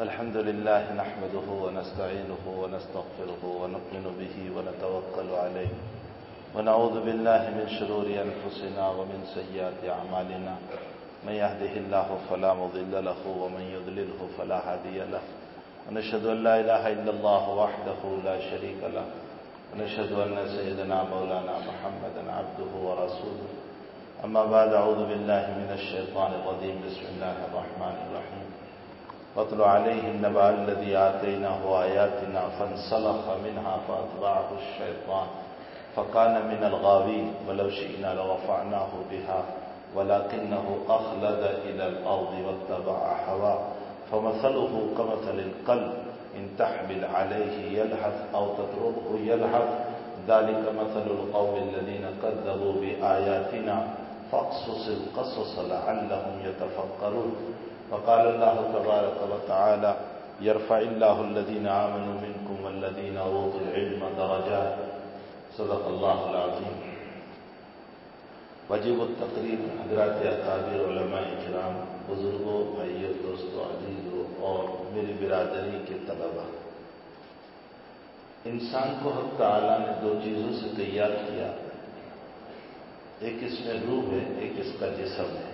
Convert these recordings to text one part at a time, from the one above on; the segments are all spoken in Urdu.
الحمد لله نحمده ونستعينه ونستغفره ونؤمن به ونتوكل عليه. ونعوذ بالله من شرور أنفسنا ومن سيئات أعمالنا. من يهده الله فلا مضل له ومن يضلله فلا هادي له. ونشهد أن لا إله إلا الله وحده لا شريك له. ونشهد أن سيدنا مولانا محمدا عبده ورسوله. أما بعد، أعوذ بالله من الشيطان الرجيم. بسم الله الرحمن الرحيم. واتل عليهم نبأ الذي آتيناه آياتنا فانسلخ منها فأتبعه الشيطان فكان من الغاوين ولو شئنا لرفعناه بها ولكنه أخلد إلى الأرض واتبع هواه فمثله كمثل القلب إن تحمل عليه يلحث أو تتركه يلحث ذلك مثل القوم الذين كذبوا بآياتنا فاقصص القصص لعلهم يتفكرون وقال الله تبارك وتعالى يرفع الله الذين آمنوا منكم والذين أوتوا العلم درجات. صدق الله العظيم. وجب التقریب حضرات اقابر علماء کرام بزرگوں، بھائیوں، دوستوں، عزیزوں اور میری برادری کے طلبا انسان کو حق تعالیٰ نے دو چیزوں سے تیار کیا، ایک اس میں روح ہے، ایک اس کا جسم ہے۔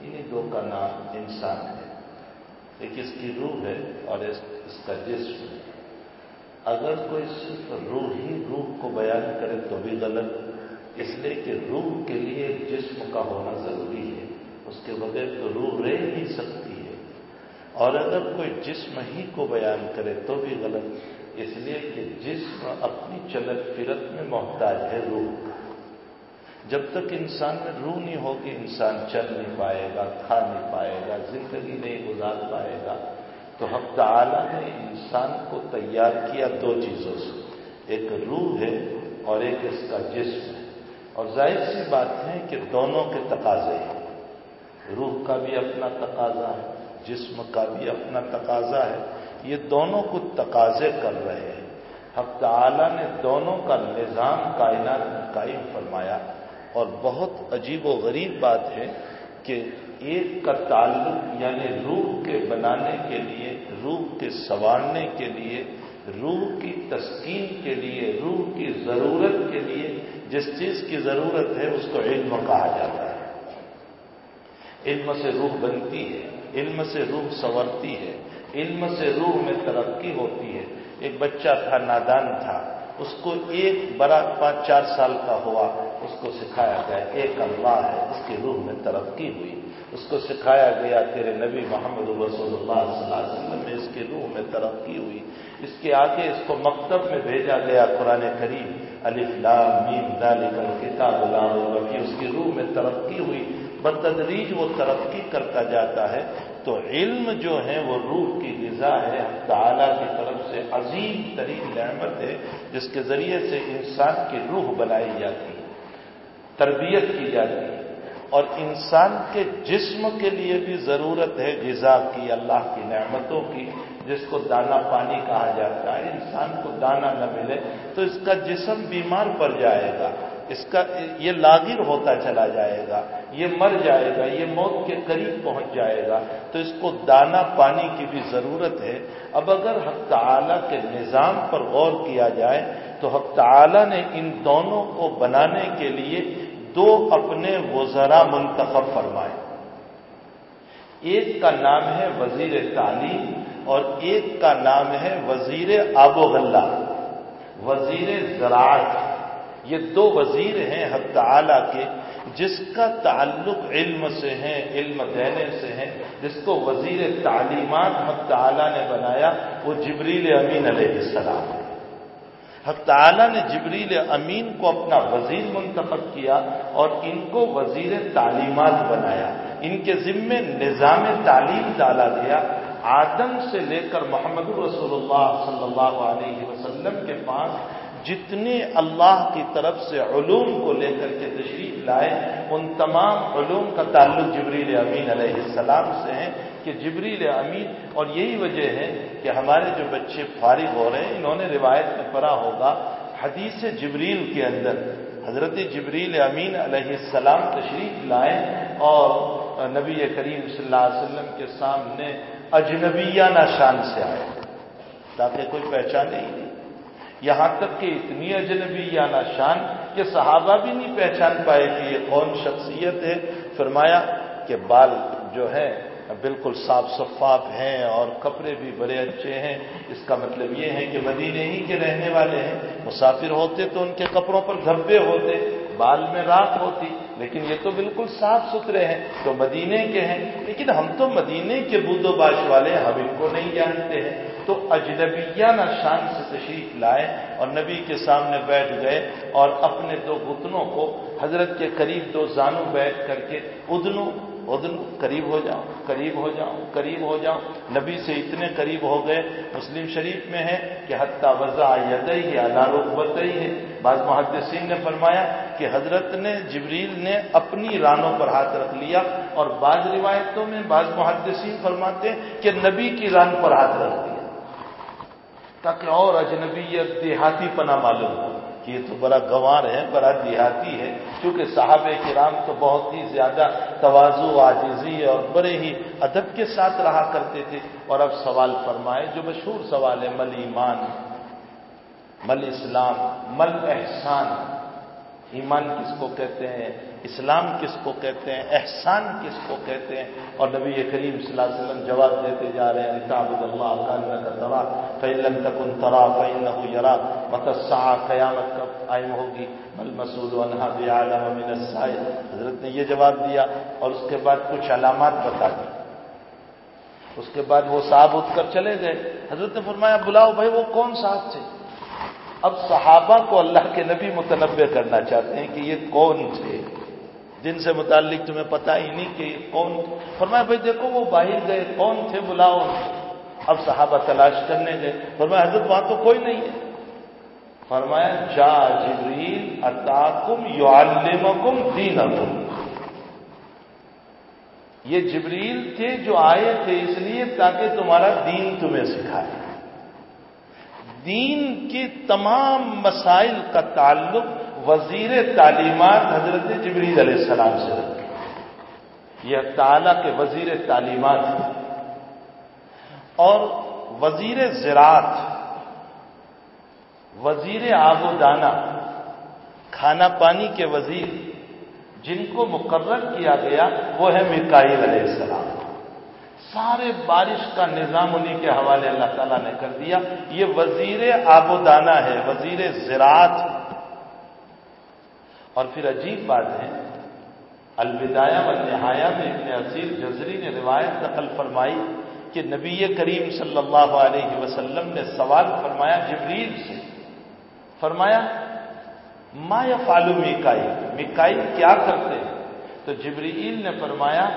انہیں دو کا نام انسان ہے۔ ایک اس کی روح ہے اور اس کا جسم ہے۔ اگر کوئی صرف روح ہی روح کو بیان کرے تو بھی غلط۔ اس لیے کہ روح کے لیے جسم کا ہونا ضروری ہے۔ اس کے بغیر تو روح رہ نہیں سکتی ہے۔ اور اگر کوئی جسم ہی کو بیان کرے تو بھی غلط۔ اس لیے کہ جسم اپنی چلت فرت میں محتاج ہے روح کا۔ جب تک انسان میں روح نہیں ہوگی انسان چل نہیں پائے گا، کھا نہیں پائے گا، زندگی نہیں گزار پائے گا۔ تو حق تعالی نے انسان کو تیار کیا دو چیزوں سے۔ ایک روح ہے اور ایک اس کا جسم ہے۔ اور ظاہر سی بات ہے کہ دونوں کے تقاضے ہیں۔ روح کا بھی اپنا تقاضا ہے، جسم کا بھی اپنا تقاضا ہے۔ یہ دونوں کو تقاضے کر رہے ہیں۔ حق تعالی نے دونوں کا نظام کائنات میں قائم فرمایا۔ اور بہت عجیب و غریب بات ہے کہ ایک کا تعلق یعنی روح کے بنانے کے لیے، روح کے سنوارنے کے لیے، روح کی تسکین کے لیے، روح کی ضرورت کے لیے جس چیز کی ضرورت ہے اس کو علم کہا جاتا ہے۔ علم سے روح بنتی ہے، علم سے روح سنورتی ہے، علم سے روح میں ترقی ہوتی ہے۔ ایک بچہ تھا، نادان تھا۔ اس کو ایک بڑا پانچ چار سال کا ہوا، اس کو سکھایا گیا، ایک اللہ ہے، اس کی روح میں ترقی ہوئی۔ اس کو سکھایا گیا، تیرے نبی محمد رسول اللہ صلی اللہ علیہ وسلم میں اس کی روح میں ترقی ہوئی۔ اس کے آگے اس کو مکتب میں بھیجا گیا، قرآن کریم، الف لام میم، ذالک الکتاب لا ریب اس کی روح میں ترقی ہوئی۔ بتدریج وہ ترقی کرتا جاتا ہے۔ تو علم جو ہے وہ روح کی غذا ہے تعالیٰ کی طرف سے عظیم ترین نعمت ہے، جس کے ذریعے سے انسان کی روح بنائی جاتی ہے، تربیت کی جاتی ہے۔ اور انسان کے جسم کے لیے بھی ضرورت ہے غذا کی، اللہ کی نعمتوں کی، جس کو دانا پانی کہا جاتا ہے۔ انسان کو دانا نہ ملے تو اس کا جسم بیمار پڑ جائے گا۔ اس کا یہ لاغر ہوتا چلا جائے گا، یہ مر جائے گا، یہ موت کے قریب پہنچ جائے گا، تو اس کو دانا پانی کی بھی ضرورت ہے۔ اب اگر حق تعالی کے نظام پر غور کیا جائے، تو حق تعالی نے ان دونوں کو بنانے کے لیے دو اپنے وزرا منتخب فرمائے۔ ایک کا نام ہے وزیر تعلیم اور ایک کا نام ہے وزیر آب و غلہ۔ وزیر زراعت۔ یہ دو وزیر ہیں حق تعالی کے، جس کا تعلق علم سے ہے، علم دینے سے ہے، جس کو وزیر تعلیمات حق تعالی نے بنایا، وہ جبریل امین علیہ السلام ہے۔ حق تعالی نے جبریل امین کو اپنا وزیر منتخب کیا اور ان کو وزیر تعلیمات بنایا۔ ان کے ذمے نظام تعلیم ڈالا گیا۔ آدم سے لے کر محمد رسول اللہ صلی اللہ علیہ وسلم کے پاس جتنے اللہ کی طرف سے علوم کو لے کر کے تشریف لائے، ان تمام علوم کا تعلق جبریل امین علیہ السلام سے ہے کہ جبریل امین، اور یہی وجہ ہے کہ ہمارے جو بچے فارغ ہو رہے ہیں، انہوں نے روایت میں پڑھا ہوگا، حدیث جبریل کے اندر حضرت جبریل امین علیہ السلام تشریف لائے اور نبی کریم صلی اللہ علیہ وسلم کے سامنے اجنبیانہ شان سے آئے، تاکہ کوئی پہچانے ہی نہیں۔ یہاں تک کہ اتنی اجنبیانہ شان کہ صحابہ بھی نہیں پہچان پائے کہ یہ کون شخصیت ہے۔ فرمایا کہ بال جو ہے بالکل صاف شفاف ہیں اور کپڑے بھی بڑے اچھے ہیں۔ اس کا مطلب یہ ہے کہ مدینے ہی کے رہنے والے ہیں۔ مسافر ہوتے تو ان کے کپڑوں پر دھبے ہوتے، بال میں راک ہوتی، لیکن یہ تو بالکل صاف ستھرے ہیں۔ تو مدینے کے ہیں۔ لیکن ہم تو مدینے کے بود و باش والے ہم ان کو نہیں جانتے ہیں۔ تو اجنبیانہ شان سے تشریف لائے اور نبی کے سامنے بیٹھ گئے اور اپنے دو گتنوں کو حضرت کے قریب دو زانو بیٹھ کر کے ادنوں ادن قریب ہو جاؤں قریب ہو جاؤں قریب ہو جاؤں نبی سے اتنے قریب ہو گئے، مسلم شریف میں ہے کہ حتیٰ وضع یدئی اللہ رقبت ہی ہے۔ بعض محدثین نے فرمایا کہ حضرت نے، جبریل نے اپنی رانوں پر ہاتھ رکھ لیا اور بعض روایتوں میں بعض محدثین فرماتے کہ نبی کی ران پر ہاتھ رکھ دیا تاکہ اور اجنبیت دیہاتی پنا معلوم ہو۔ کہ یہ تو بڑا گوار ہے، بڑا دیہاتی ہے، کیونکہ صحابہ کرام تو بہت ہی زیادہ توازو آجزی اور بڑے ہی ادب کے ساتھ رہا کرتے تھے۔ اور اب سوال فرمائے، جو مشہور سوال ہے، مل ایمان، مل اسلام، مل احسان۔ ایمان کس کو کہتے ہیں؟ اسلام کس کو کہتے ہیں؟ احسان کس کو کہتے ہیں؟ اور نبی کریم صلی اللہ علیہ وسلم جواب دیتے جا رہے ہیں رتاب اللہ کا ترا فعلم تکن ترا فعل یرا متسا قیامت کب قائم ہوگی؟ مل مسود حضرت نے یہ جواب دیا اور اس کے بعد کچھ علامات بتا دی۔ اس کے بعد وہ صاحب اٹھ کر چلے گئے۔ حضرت نے فرمایا، بلاؤ بھائی، وہ کون صاحب تھے؟ اب صحابہ کو اللہ کے نبی متنوع کرنا چاہتے ہیں کہ یہ کون تھے؟ جن سے متعلق تمہیں پتا ہی نہیں کہ کون فرمایا بھائی دیکھو وہ باہر گئے، کون تھے بلاؤ؟ اب صحابہ تلاش کرنے گئے۔ فرمایا، حضرت وہاں تو کوئی نہیں ہے۔ فرمایا، جا جبریل، اتاکم یعلمکم دینکم۔ یہ جبریل تھے جو آئے تھے اس لیے تاکہ تمہارا دین تمہیں سکھائے۔ دین کے تمام مسائل کا تعلق وزیر تعلیمات حضرت جبریل علیہ السلام سے رکھے یہ تعالی کے وزیر تعلیمات ہیں۔ اور وزیر زراعت، وزیر آب و دانا، کھانا پانی کے وزیر، جن کو مقرر کیا گیا، وہ ہے مکائل علیہ السلام۔ سارے بارش کا نظام انہیں کے حوالے اللہ تعالیٰ نے کر دیا۔ یہ وزیر آب و دانا ہے، وزیر زراعت۔ اور پھر عجیب بات ہے الوداع و نہایا میں ابن عصیر جزری نے روایت نقل فرمائی کہ نبی کریم صلی اللہ علیہ وسلم نے سوال فرمایا جبریل سے۔ فرمایا، ما یا فالو میکائی میکائی کیا کرتے ہیں؟ تو جبریل نے فرمایا،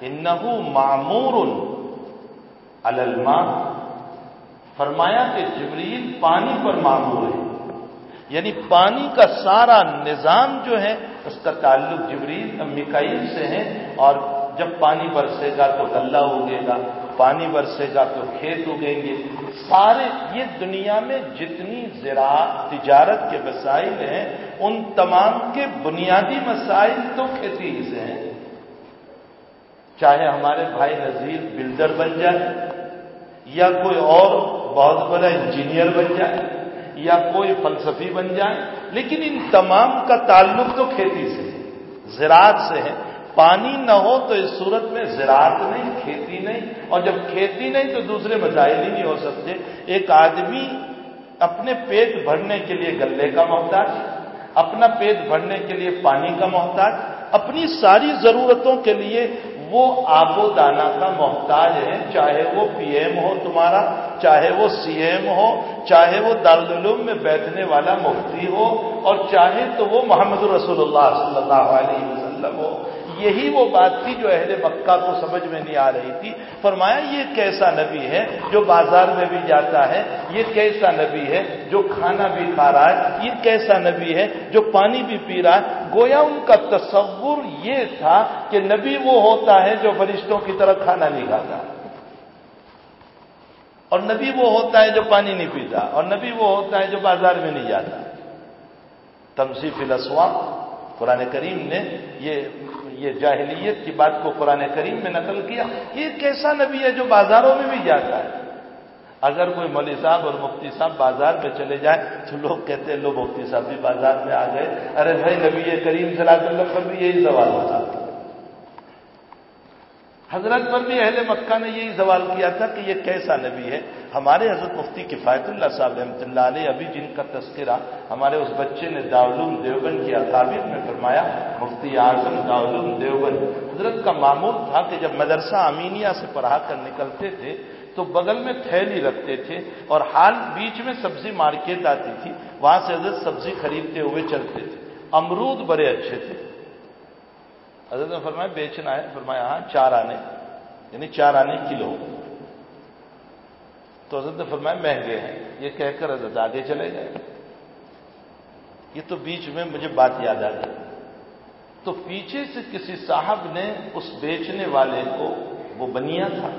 انہو معمور الما فرمایا کہ جبریل پانی پر معمور ہے۔ یعنی پانی کا سارا نظام جو ہے، اس کا تعلق جبریل مکائل سے ہے۔ اور جب پانی برسے گا تو غلہ اگے گا، پانی برسے گا تو کھیت اگیں گے۔ سارے یہ دنیا میں جتنی زراعت، تجارت کے مسائل ہیں، ان تمام کے بنیادی مسائل تو کھیتی ہی سے ہیں۔ چاہے ہمارے بھائی نذیر بلڈر بن جائے یا کوئی اور بہت بڑا انجینئر بن جائے۔ یا کوئی فلسفی بن جائے، لیکن ان تمام کا تعلق تو کھیتی سے ہے، زراعت سے ہے۔ پانی نہ ہو تو اس صورت میں زراعت نہیں، کھیتی نہیں۔ اور جب کھیتی نہیں تو دوسرے مسائل ہی نہیں ہو سکتے۔ ایک آدمی اپنے پیٹ بھرنے کے لیے گلے کا محتاج، اپنا پیٹ بھرنے کے لیے پانی کا محتاج، اپنی ساری ضرورتوں کے لیے وہ آب و دانا کا محتاج ہے چاہے وہ پی ایم ہو تمہارا، چاہے وہ سی ایم ہو، چاہے وہ دارالعلوم میں بیٹھنے والا مفتی ہو، اور چاہے تو وہ محمد رسول اللہ صلی اللہ علیہ وسلم ہو۔ یہی وہ بات تھی جو اہل مکہ کو سمجھ میں نہیں آ رہی تھی۔ فرمایا، یہ کیسا نبی ہے جو بازار میں بھی جاتا ہے؟ یہ کیسا نبی ہے جو کھانا بھی کھا رہا ہے؟ یہ کیسا نبی ہے جو پانی بھی پی رہا ہے؟ گویا ان کا تصور یہ تھا کہ نبی وہ ہوتا ہے جو فرشتوں کی طرح کھانا نہیں کھاتا۔ اور نبی وہ ہوتا ہے جو پانی نہیں پیتا، اور نبی وہ ہوتا ہے جو بازار میں نہیں جاتا۔ تمسی فلسوا قرآن کریم نے یہ یہ جاہلیت کی بات کو قرآن کریم میں نقل کیا، یہ کیسا نبی ہے جو بازاروں میں بھی جاتا ہے۔ اگر کوئی مولوی صاحب اور مفتی صاحب بازار میں چلے جائیں تو لوگ کہتے ہیں، لو مفتی صاحب بھی بازار میں آ گئے۔ ارے بھائی، نبی کریم صلی اللہ علیہ وسلم پر بھی یہی سوال ہوتا۔ حضرت پر بھی اہل مکہ نے یہی سوال کیا تھا کہ یہ کیسا نبی ہے؟ ہمارے حضرت مفتی کفایت اللہ صاحب رحمۃ اللہ علیہ ابھی جن کا تذکرہ ہمارے اس بچے نے داولوم دیوبند کی اقابر میں فرمایا، مفتی اعظم داولوم دیوبند۔ حضرت کا معمول تھا کہ جب مدرسہ امینیا سے پڑھا کر نکلتے تھے تو بغل میں تھیلی رکھتے تھے اور حال بیچ میں سبزی مارکیٹ آتی تھی، وہاں سے حضرت سبزی خریدتے ہوئے چلتے تھے۔ امرود بڑے اچھے تھے۔ حضرت نے فرمایا بیچنا ہے، فرمایا ہاں چار آنے۔ یعنی چار آنے کلو۔ تو حضرت نے فرمایا مہنگے ہیں۔ یہ کہہ کر حضرت آگے چلے گئے۔ یہ تو بیچ میں مجھے بات یاد آ گئی۔ تو پیچھے سے کسی صاحب نے اس بیچنے والے کو، وہ بنیا تھا،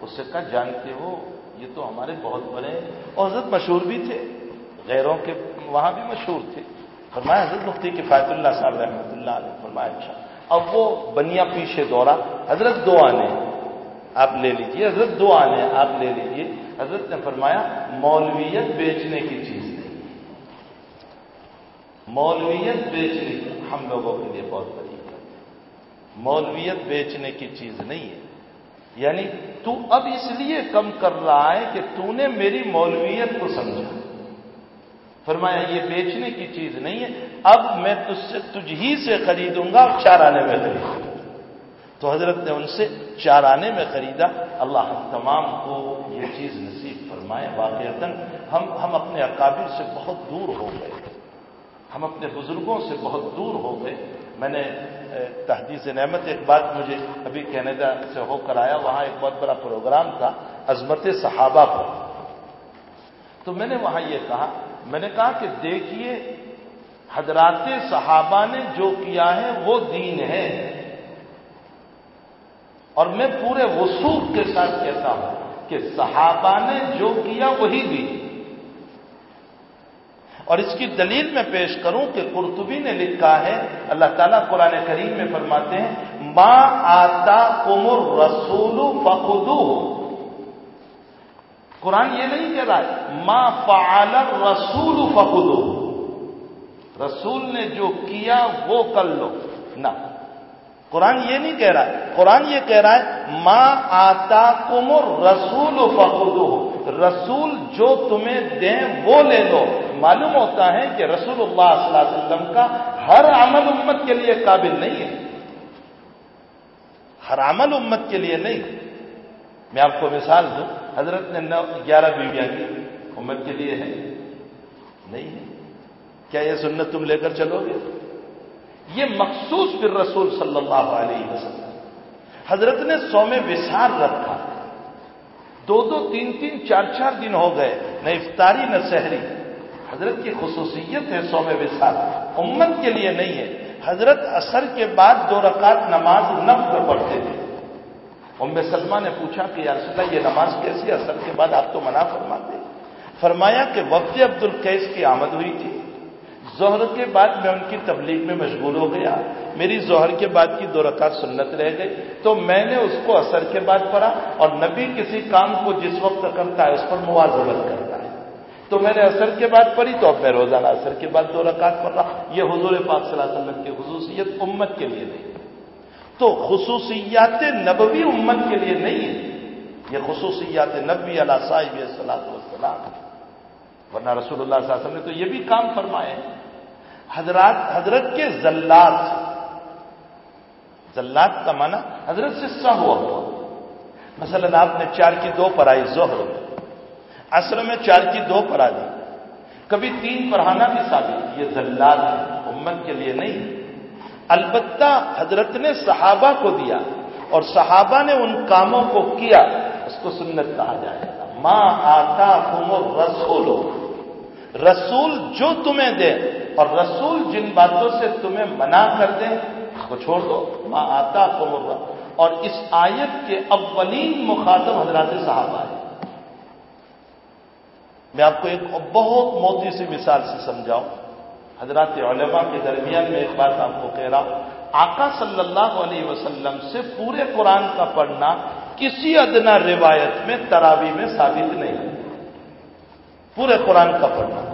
اس سے کہا، جانتے ہو، یہ تو ہمارے بہت بڑے اور حضرت مشہور بھی تھے۔ غیروں کے وہاں بھی مشہور تھے۔ فرمایا حضرت مفتی کفایت اللہ صاحب رحمۃ اللہ علیہ، فرمایا اچھا۔ اب وہ بنیا پیچھے دورہ حضرت دو آنے آپ لے لیجیے، حضرت دو آنے آپ لے لیجیے۔ حضرت نے فرمایا، مولویت بیچنے کی چیز نہیں۔ مولویت بیچنے کی، ہم لوگوں کے لیے بہت بڑی بات ہے۔ مولویت بیچنے کی چیز نہیں ہے۔ یعنی تو اب اس لیے کم کر رہا ہے کہ تو نے میری مولویت کو سمجھا۔ فرمایا، یہ بیچنے کی چیز نہیں ہے۔ اب میں تجھ سے تجھ ہی سے خریدوں گا چار آنے میں خریدوں تو حضرت نے ان سے چار آنے میں خریدا۔ اللہ تمام کو یہ چیز نصیب فرمائے۔ واقع ہم ہم اپنے اکابر سے بہت دور ہو گئے۔ ہم اپنے بزرگوں سے بہت دور ہو گئے۔ میں نے تحدیث نعمت ایک بات مجھے ابھی کینیڈا سے ہو کر آیا۔ وہاں ایک بہت بڑا پروگرام تھا، عظمت صحابہ پر۔ تو میں نے وہاں یہ کہا میں نے کہا کہ دیکھیے، حضرات صحابہ نے جو کیا ہے وہ دین ہے۔ اور میں پورے وسوخ کے ساتھ کہتا ہوں کہ صحابہ نے جو کیا وہی دین۔ اور اس کی دلیل میں پیش کروں کہ قرطبی نے لکھا ہے، اللہ تعالیٰ قرآن کریم میں فرماتے ہیں ماں آتا کمر رسول فخدو قرآن یہ نہیں کہہ رہا ہے ماں فعال رسول فخدو رسول نے جو کیا وہ کر لو۔ نہ، قرآن یہ نہیں کہہ رہا ہے۔ قرآن یہ کہہ رہا ہے ماں آتا کمر رسول فخدو رسول جو تمہیں دیں وہ لے لو۔ معلوم ہوتا ہے کہ رسول اللہ صلی اللہ علیہ وسلم کا ہر عمل امت کے لیے قابل نہیں ہے۔ ہر عمل امت کے لیے نہیں۔ میں آپ کو مثال دوں۔ حضرت نے نو گیارہ بیویاں کی، امت کے لیے ہے۔ نہیں ہے۔ کیا یہ سنت تم لے کر چلو گے؟ یہ مخصوص پھر رسول صلی اللہ علیہ وسلم۔ حضرت نے سو میں وسار رکھا۔ دو دو تین تین چار چار دن ہو گئے، نہ افطاری نہ شہری حضرت کی خصوصیت ہے سو میں وسال امت کے لیے نہیں ہے۔ حضرت اثر کے بعد دو رکعت نماز نفر پڑھتے تھے۔ ام سلمہ نے پوچھا کہ یا رسول اللہ یہ نماز کیسی اثر کے بعد آپ تو منع فرماتے۔ فرمایا کہ وقت عبد القیس کی آمد ہوئی تھی۔ ظہر کے بعد میں ان کی تبلیغ میں مشغول ہو گیا۔ میری ظہر کے بعد کی دو رکعت سنت رہ گئی۔ تو میں نے اس کو اثر کے بعد پڑھا اور نبی کسی کام کو جس وقت کرتا ہے اس پر موازنت کرتا ہے۔ تو میں نے اثر کے بعد پڑھی تو اب میں روزانہ اثر کے بعد دو رکعت پڑھ رہا۔ یہ حضور پاک صلی اللہ علیہ وسلم کی خصوصیت امت کے لیے نہیں۔ تو خصوصیات نبوی امت کے لیے نہیں ہے۔ یہ خصوصیات نبی علیہ صاحب صلاح وسلام ورنہ رسول اللہ صلی اللہ علیہ وسلم نے تو یہ بھی کام فرمائے حضرات، حضرت کے زلات۔ زلات کا معنی حضرت سے سا ہوا ہوا۔ مثلا آپ نے چار کی دو پڑھائی ظہر عصر میں چار کی دو پڑھا دی کبھی تین پڑھانا بھی ثابت۔ یہ زلات ہے، امت کے لیے نہیں۔ البتہ حضرت نے صحابہ کو دیا اور صحابہ نے ان کاموں کو کیا، اس کو سنت کہا جائے گا۔ ماں آتا رسول رسول جو تمہیں دے اور رسول جن باتوں سے تمہیں منع کر دیں اس کو چھوڑ دو۔ ماں آتا کمر اور اس آیت کے اولین مخاطب حضرات صحابہ ہے میں آپ کو ایک بہت موتی سی مثال سے سمجھاؤں۔ حضرات علماء کے درمیان میں ایک بات آپ کو کہہ رہا ہوں۔ آقا صلی اللہ علیہ وسلم سے پورے قرآن کا پڑھنا کسی ادنا روایت میں تراوی میں ثابت نہیں۔ پورے قرآن کا پڑھنا۔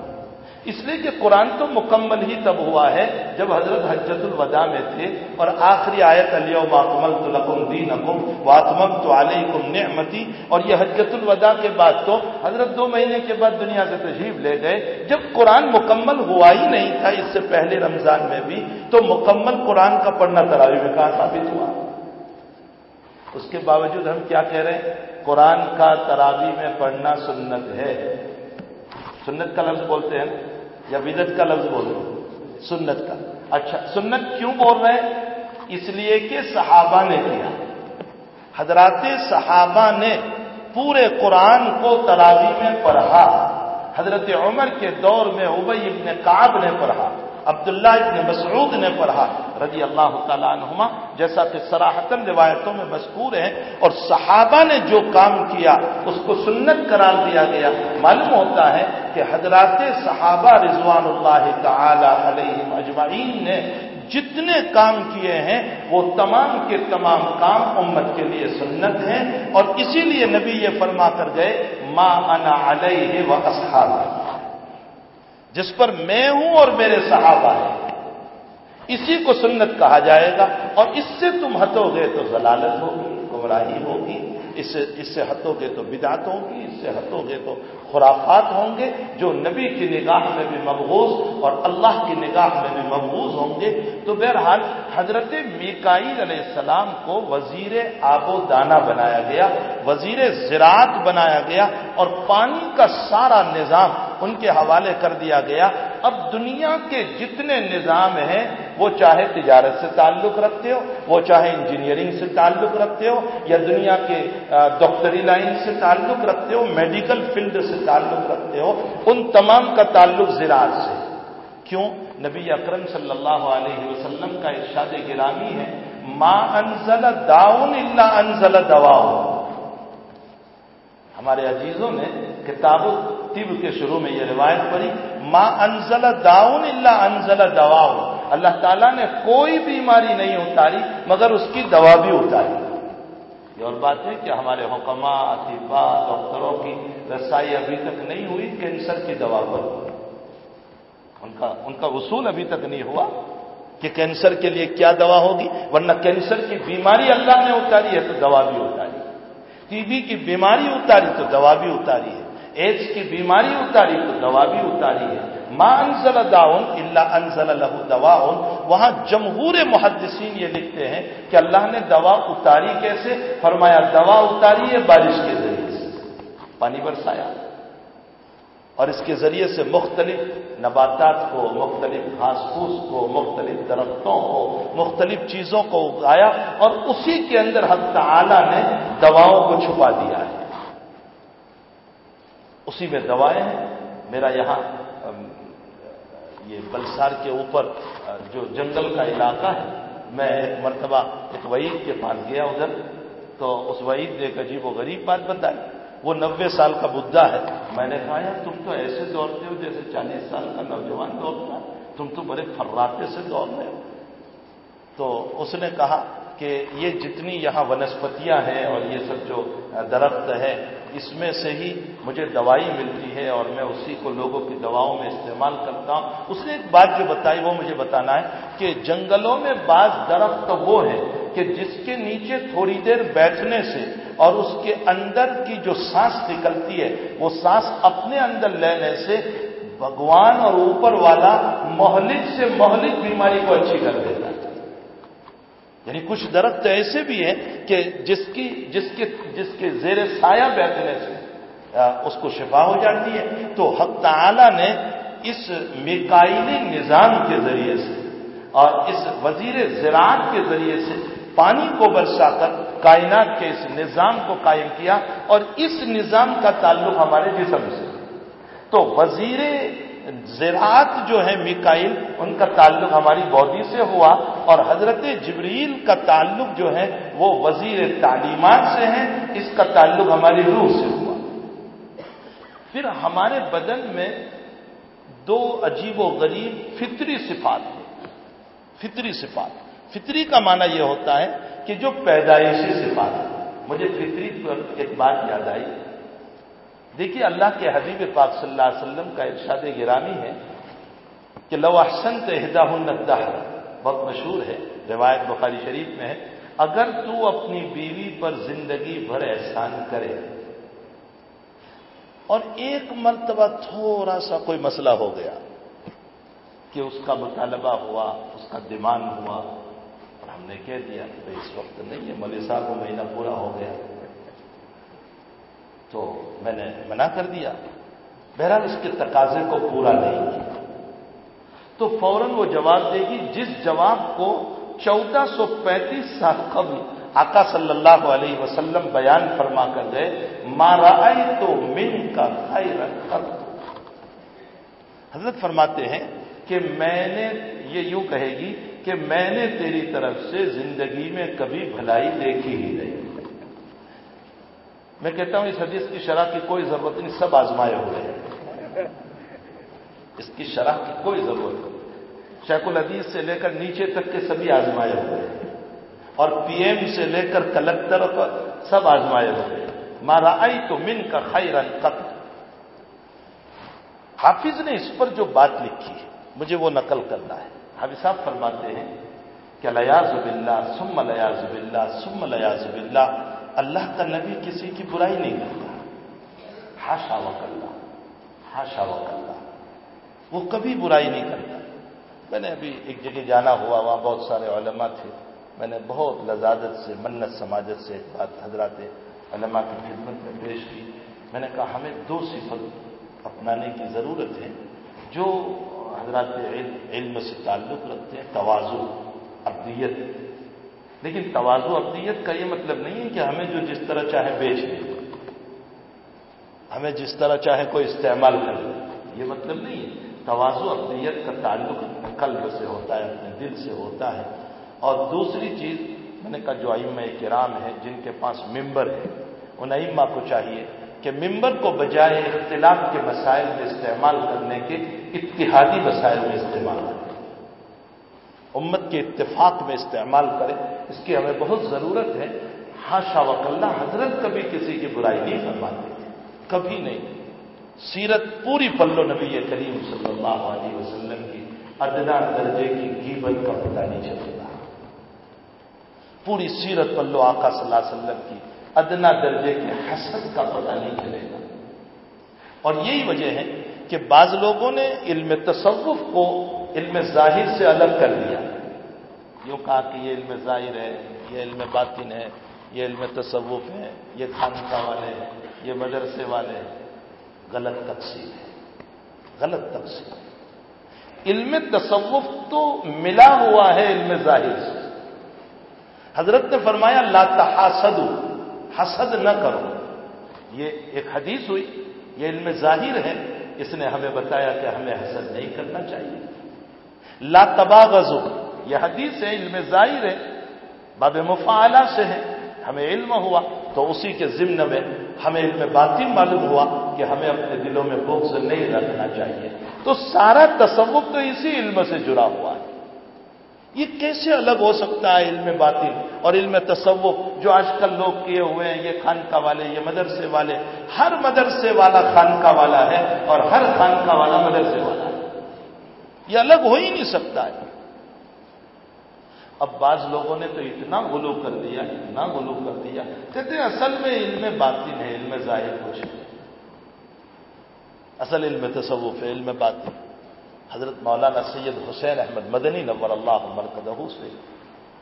اس لیے کہ قرآن تو مکمل ہی تب ہوا ہے جب حضرت حجت الوداع میں تھے اور آخری آیت علی ماکمل تو لکم دین اکم واتمم تو علیکم نعمتی اور یہ حجت الوداع کے بعد تو حضرت دو مہینے کے بعد دنیا سے تشریف لے گئے۔ جب قرآن مکمل ہوا ہی نہیں تھا اس سے پہلے رمضان میں بھی تو مکمل قرآن کا پڑھنا تراوی میں کہاں ثابت ہوا؟ اس کے باوجود ہم کیا کہہ رہے ہیں؟ قرآن کا تراوی میں پڑھنا سنت ہے۔ سنت کا لفظ بولتے ہیں۔ یا بدت کا لفظ بول رہے ہو؟ سنت کا۔ اچھا سنت کیوں بول رہے ہیں؟ اس لیے کہ صحابہ نے کیا۔ حضرات صحابہ نے پورے قرآن کو تراوی میں پڑھا۔ حضرت عمر کے دور میں ابئی ابن کعب نے پڑھا۔ عبداللہ ابن مسعود نے پڑھا، رضی اللہ تعالیٰ عنہما، جیسا کہ سراہتن روایتوں میں مذکور ہیں اور صحابہ نے جو کام کیا، اس کو سنت قرار دیا گیا۔ معلوم ہوتا ہے کہ حضرات صحابہ رضوان اللہ تعالی علیہ اجمعین نے جتنے کام کیے ہیں، وہ تمام کے تمام کام امت کے لیے سنت ہیں، اور اسی لیے نبی یہ فرما کر گئے ماں انا علیہ و اصحاب جس پر میں ہوں اور میرے صحابہ ہیں۔ اسی کو سنت کہا جائے گا اور اس سے تم ہٹو گے تو ضلالت ہوگی، گمراہی ہوگی۔ اس سے اس سے ہٹو گے تو بدعت ہوگی اس سے ہٹو گے تو خرافات ہوں گے، جو نبی کی نگاہ میں بھی مقبوض اور اللہ کی نگاہ میں بھی مقبوض ہوں گے۔ تو بہرحال حضرت میکائیل علیہ السلام کو وزیر آب و دانہ بنایا گیا، وزیر زراعت بنایا گیا اور پانی کا سارا نظام ان کے حوالے کر دیا گیا۔ اب دنیا کے جتنے نظام ہیں، وہ چاہے تجارت سے تعلق رکھتے ہو، وہ چاہے انجینئرنگ سے تعلق رکھتے ہو، یا دنیا کے ڈاکٹری لائن سے تعلق رکھتے ہو، میڈیکل فیلڈ سے تعلق رکھتے ہو، ان تمام کا تعلق زراعت سے۔ کیوں؟ نبی اکرم صلی اللہ علیہ وسلم کا ارشاد گرامی ہے، ما انزل داؤن اللہ انزل دوا ہمارے عزیزوں نے کتاب طب کے شروع میں یہ روایت پڑھی، ما انزل داؤن اللہ انزل دوا اللہ تعالیٰ نے کوئی بیماری نہیں اتاری، مگر اس کی دوا بھی اتاری۔ یہ اور بات ہے کہ ہمارے حکمہ اطبا ڈاکٹروں کی رسائی ابھی تک نہیں ہوئی، کینسر کی دوا پر۔ ان کا ان کا اصول ابھی تک نہیں ہوا کہ کینسر کے لیے کیا دوا ہوگی، ورنہ کینسر کی بیماری اللہ نے اتاری ہے تو دوا بھی اتاری۔ ٹی بی کی بیماری اتاری تو دوا بھی اتاری ہے۔ ایڈس کی بیماری اتاری تو دوا بھی اتاری ہے۔ ماں انزل داؤن اللہ انزل لہو دوا وہاں جمہور محدثین یہ لکھتے ہیں کہ اللہ نے دوا اتاری کیسے؟ فرمایا، دوا اتاری ہے بارش کے ذریعے سے۔ پانی برسایا۔ اور اس کے ذریعے سے مختلف نباتات کو، مختلف گھاس پھوس کو، مختلف درختوں کو، مختلف چیزوں کو اگایا اور اسی کے اندر حق تعالی نے دواؤں کو چھپا دیا ہے۔ اسی میں دوائیں ہیں۔ میرا یہاں یہ بلسار کے اوپر جو جنگل کا علاقہ ہے، میں ایک مرتبہ ایک وعید کے پاس گیا ادھر، تو اس وعید نے ایک عجیب و غریب بات بتائی۔ وہ نبے سال کا بدھا ہے۔ میں نے کہا، یار، تم تو ایسے دوڑتے ہو جیسے چالیس سال کا نوجوان دوڑتا ہے۔ تم تو بڑے فراتے سے دوڑ رہے ہو۔ تو اس نے کہا کہ یہ جتنی یہاں ونسپتیاں ہیں اور یہ سب جو درخت ہے، اس میں سے ہی مجھے دوائی ملتی ہے اور میں اسی کو لوگوں کی دواؤں میں استعمال کرتا ہوں۔ اس نے ایک بات جو بتائی، وہ مجھے بتانا ہے کہ جنگلوں میں بعض درخت وہ ہیں کہ جس کے نیچے تھوڑی دیر بیٹھنے سے اور اس کے اندر کی جو سانس نکلتی ہے، وہ سانس اپنے اندر لینے سے بھگوان اور اوپر والا مہلک سے مہلک بیماری کو اچھی کر دیتا ہے۔ یعنی کچھ درخت ایسے بھی ہیں کہ جس کی، جس کے جس کے زیر سایہ بیٹھنے سے اس کو شفا ہو جاتی ہے۔ تو حق تعالی نے اس میکائلی نظام کے ذریعے سے اور اس وزیر زراعت کے ذریعے سے پانی کو برسا کر کائنات کے اس نظام کو قائم کیا اور اس نظام کا تعلق ہمارے جسم سے۔ تو وزیر زراعت جو ہے میکائل، ان کا تعلق ہماری باڈی سے ہوا اور حضرت جبریل کا تعلق جو ہے وہ وزیر تعلیمات سے ہے، اس کا تعلق ہماری روح سے ہوا۔ پھر ہمارے بدن میں دو عجیب و غریب فطری صفات ہیں۔ فطری صفات۔ فطری کا معنی یہ ہوتا ہے کہ جو پیدائشی صفات ہے مجھے فطری پر ایک بات یاد آئی۔ دیکھیے اللہ کے حبیب پاک صلی اللہ علیہ وسلم کا ارشاد گرامی ہے کہ لو احسن تہدا الدہ بہت مشہور ہے، روایت بخاری شریف میں ہے۔ اگر تو اپنی بیوی پر زندگی بھر احسان کرے۔ اور ایک مرتبہ تھوڑا سا کوئی مسئلہ ہو گیا کہ اس کا مطالبہ ہوا، اس کا دمان ہوا۔ اور ہم نے کہہ دیا کہ اس وقت نہیں ہے، مولوی صاحب کو مہینہ پورا ہو گیا۔ تو میں نے منع کر دیا۔ بہرحال اس کے تقاضے کو پورا نہیں کیا۔ تو فوراً وہ جواب دے گی، جس جواب کو چودہ سو پینتیس سال قبل آقا صلی اللہ علیہ وسلم بیان فرما کر گئے مارا تو من کا خیر حضرت فرماتے ہیں کہ میں نے یہ یوں کہے گی کہ میں نے تیری طرف سے زندگی میں کبھی بھلائی دیکھی ہی نہیں۔ میں کہتا ہوں اس حدیث کی شرح کی کوئی ضرورت نہیں، سب آزمائے ہوئے ہیں۔ اس کی شرح کی کوئی ضرورت نہیں۔ شیخ الحدیث سے لے کر نیچے تک کے سبھی آزمائے ہوئے ہیں۔ اور پی ایم سے لے کر کلکٹر پر سب آزمائے ہوئے مارا آئی تو من کا خیر قتل حافظ نے اس پر جو بات لکھی ہے، مجھے وہ نقل کرنا ہے۔ حافظ صاحب فرماتے ہیں کہ لیاز باللہ سم لیاز باللہ سم لیاز باللہ۔ اللہ کا نبی کسی کی برائی نہیں کرتا۔ ہاشا وک اللہ ہاشا وک اللہ وہ کبھی برائی نہیں کرتا۔ میں نے ابھی ایک جگہ جانا ہوا، وہاں بہت سارے علماء تھے۔ میں نے بہت لذادت سے، منت سماجت سے ایک بات حضرات علماء کی خدمت میں پیش کی۔ میں نے کہا، ہمیں دو صفت اپنانے کی ضرورت ہے جو حضرات علم سے تعلق رکھتے ہیں توازو ابدیت۔ لیکن توازو ابدیت کا یہ مطلب نہیں ہے کہ ہمیں جو جس طرح چاہے بیچ دیں۔ ہمیں جس طرح چاہے کوئی استعمال کر لیں یہ مطلب نہیں ہے۔ توازو ابدیت کا تعلق اپنے قلب سے ہوتا ہے، اپنے دل سے ہوتا ہے۔ اور دوسری چیز، میں نے کہا جو ائمہ کرام ہے جن کے پاس ممبر ہے ان ائمہ کو چاہیے کہ ممبر کو بجائے اختلاف کے مسائل میں استعمال کرنے کے اتحادی مسائل میں استعمال کریں۔ امت کے اتفاق میں استعمال کریں اس کی ہمیں بہت ضرورت ہے۔ ہاں شاوق اللہ حضرت کبھی کسی کی برائی نہیں فرماتے۔ کبھی نہیں۔ سیرت پوری پلو نبی کریم صلی اللہ علیہ وسلم کی ادنا درجے کی گیبت کا پتہ نہیں چلتا۔ پوری سیرت پلو آقا صلی اللہ علیہ وسلم کی ادنا درجے کے حسد کا پتہ نہیں چلے گا۔ اور یہی وجہ ہے کہ بعض لوگوں نے علم تصوف کو علم ظاہر سے الگ کر دیا۔ یوں کہا کہ یہ علم ظاہر ہے، یہ علم باطن ہے، یہ علم تصوف ہے، یہ خانقاہ والے ہیں، یہ مدرسے والے ہیں۔ غلط تقسیم ہے۔ غلط تقسیم علم تصوف تو ملا ہوا ہے علم ظاہر سے۔ حضرت نے فرمایا، لا تحاسد حسد نہ کرو۔ یہ ایک حدیث ہوئی، یہ علم ظاہر ہے، اس نے ہمیں بتایا کہ ہمیں حسد نہیں کرنا چاہیے۔ لا تباغزو یہ حدیث ہے، علم ظاہر ہے، باب مفعلہ سے ہے، ہمیں علم ہوا تو اسی کے ضمن میں ہمیں علم باطن معلوم ہوا کہ ہمیں اپنے دلوں میں بغض نہیں رکھنا چاہیے۔ تو سارا تصوف تو اسی علم سے جڑا ہوا ہے۔ یہ کیسے الگ ہو سکتا ہے علم باطن اور علم تصوف جو آج کل لوگ کیے ہوئے ہیں، یہ خانقاہ والے، یہ مدرسے والے، ہر مدرسے والا خانقاہ والا ہے اور ہر خانقاہ والا مدرسے والا ہے۔ یہ الگ ہو ہی نہیں سکتا ہے۔ اب بعض لوگوں نے تو اتنا غلو کر دیا، اتنا غلو کر دیا۔ کہتے ہیں اصل میں علم باطن ہے، علم ظاہر کچھ اصل علم تصوف ہے، علم باطن۔ حضرت مولانا سید حسین احمد مدنی نور اللہ مرکدہ سے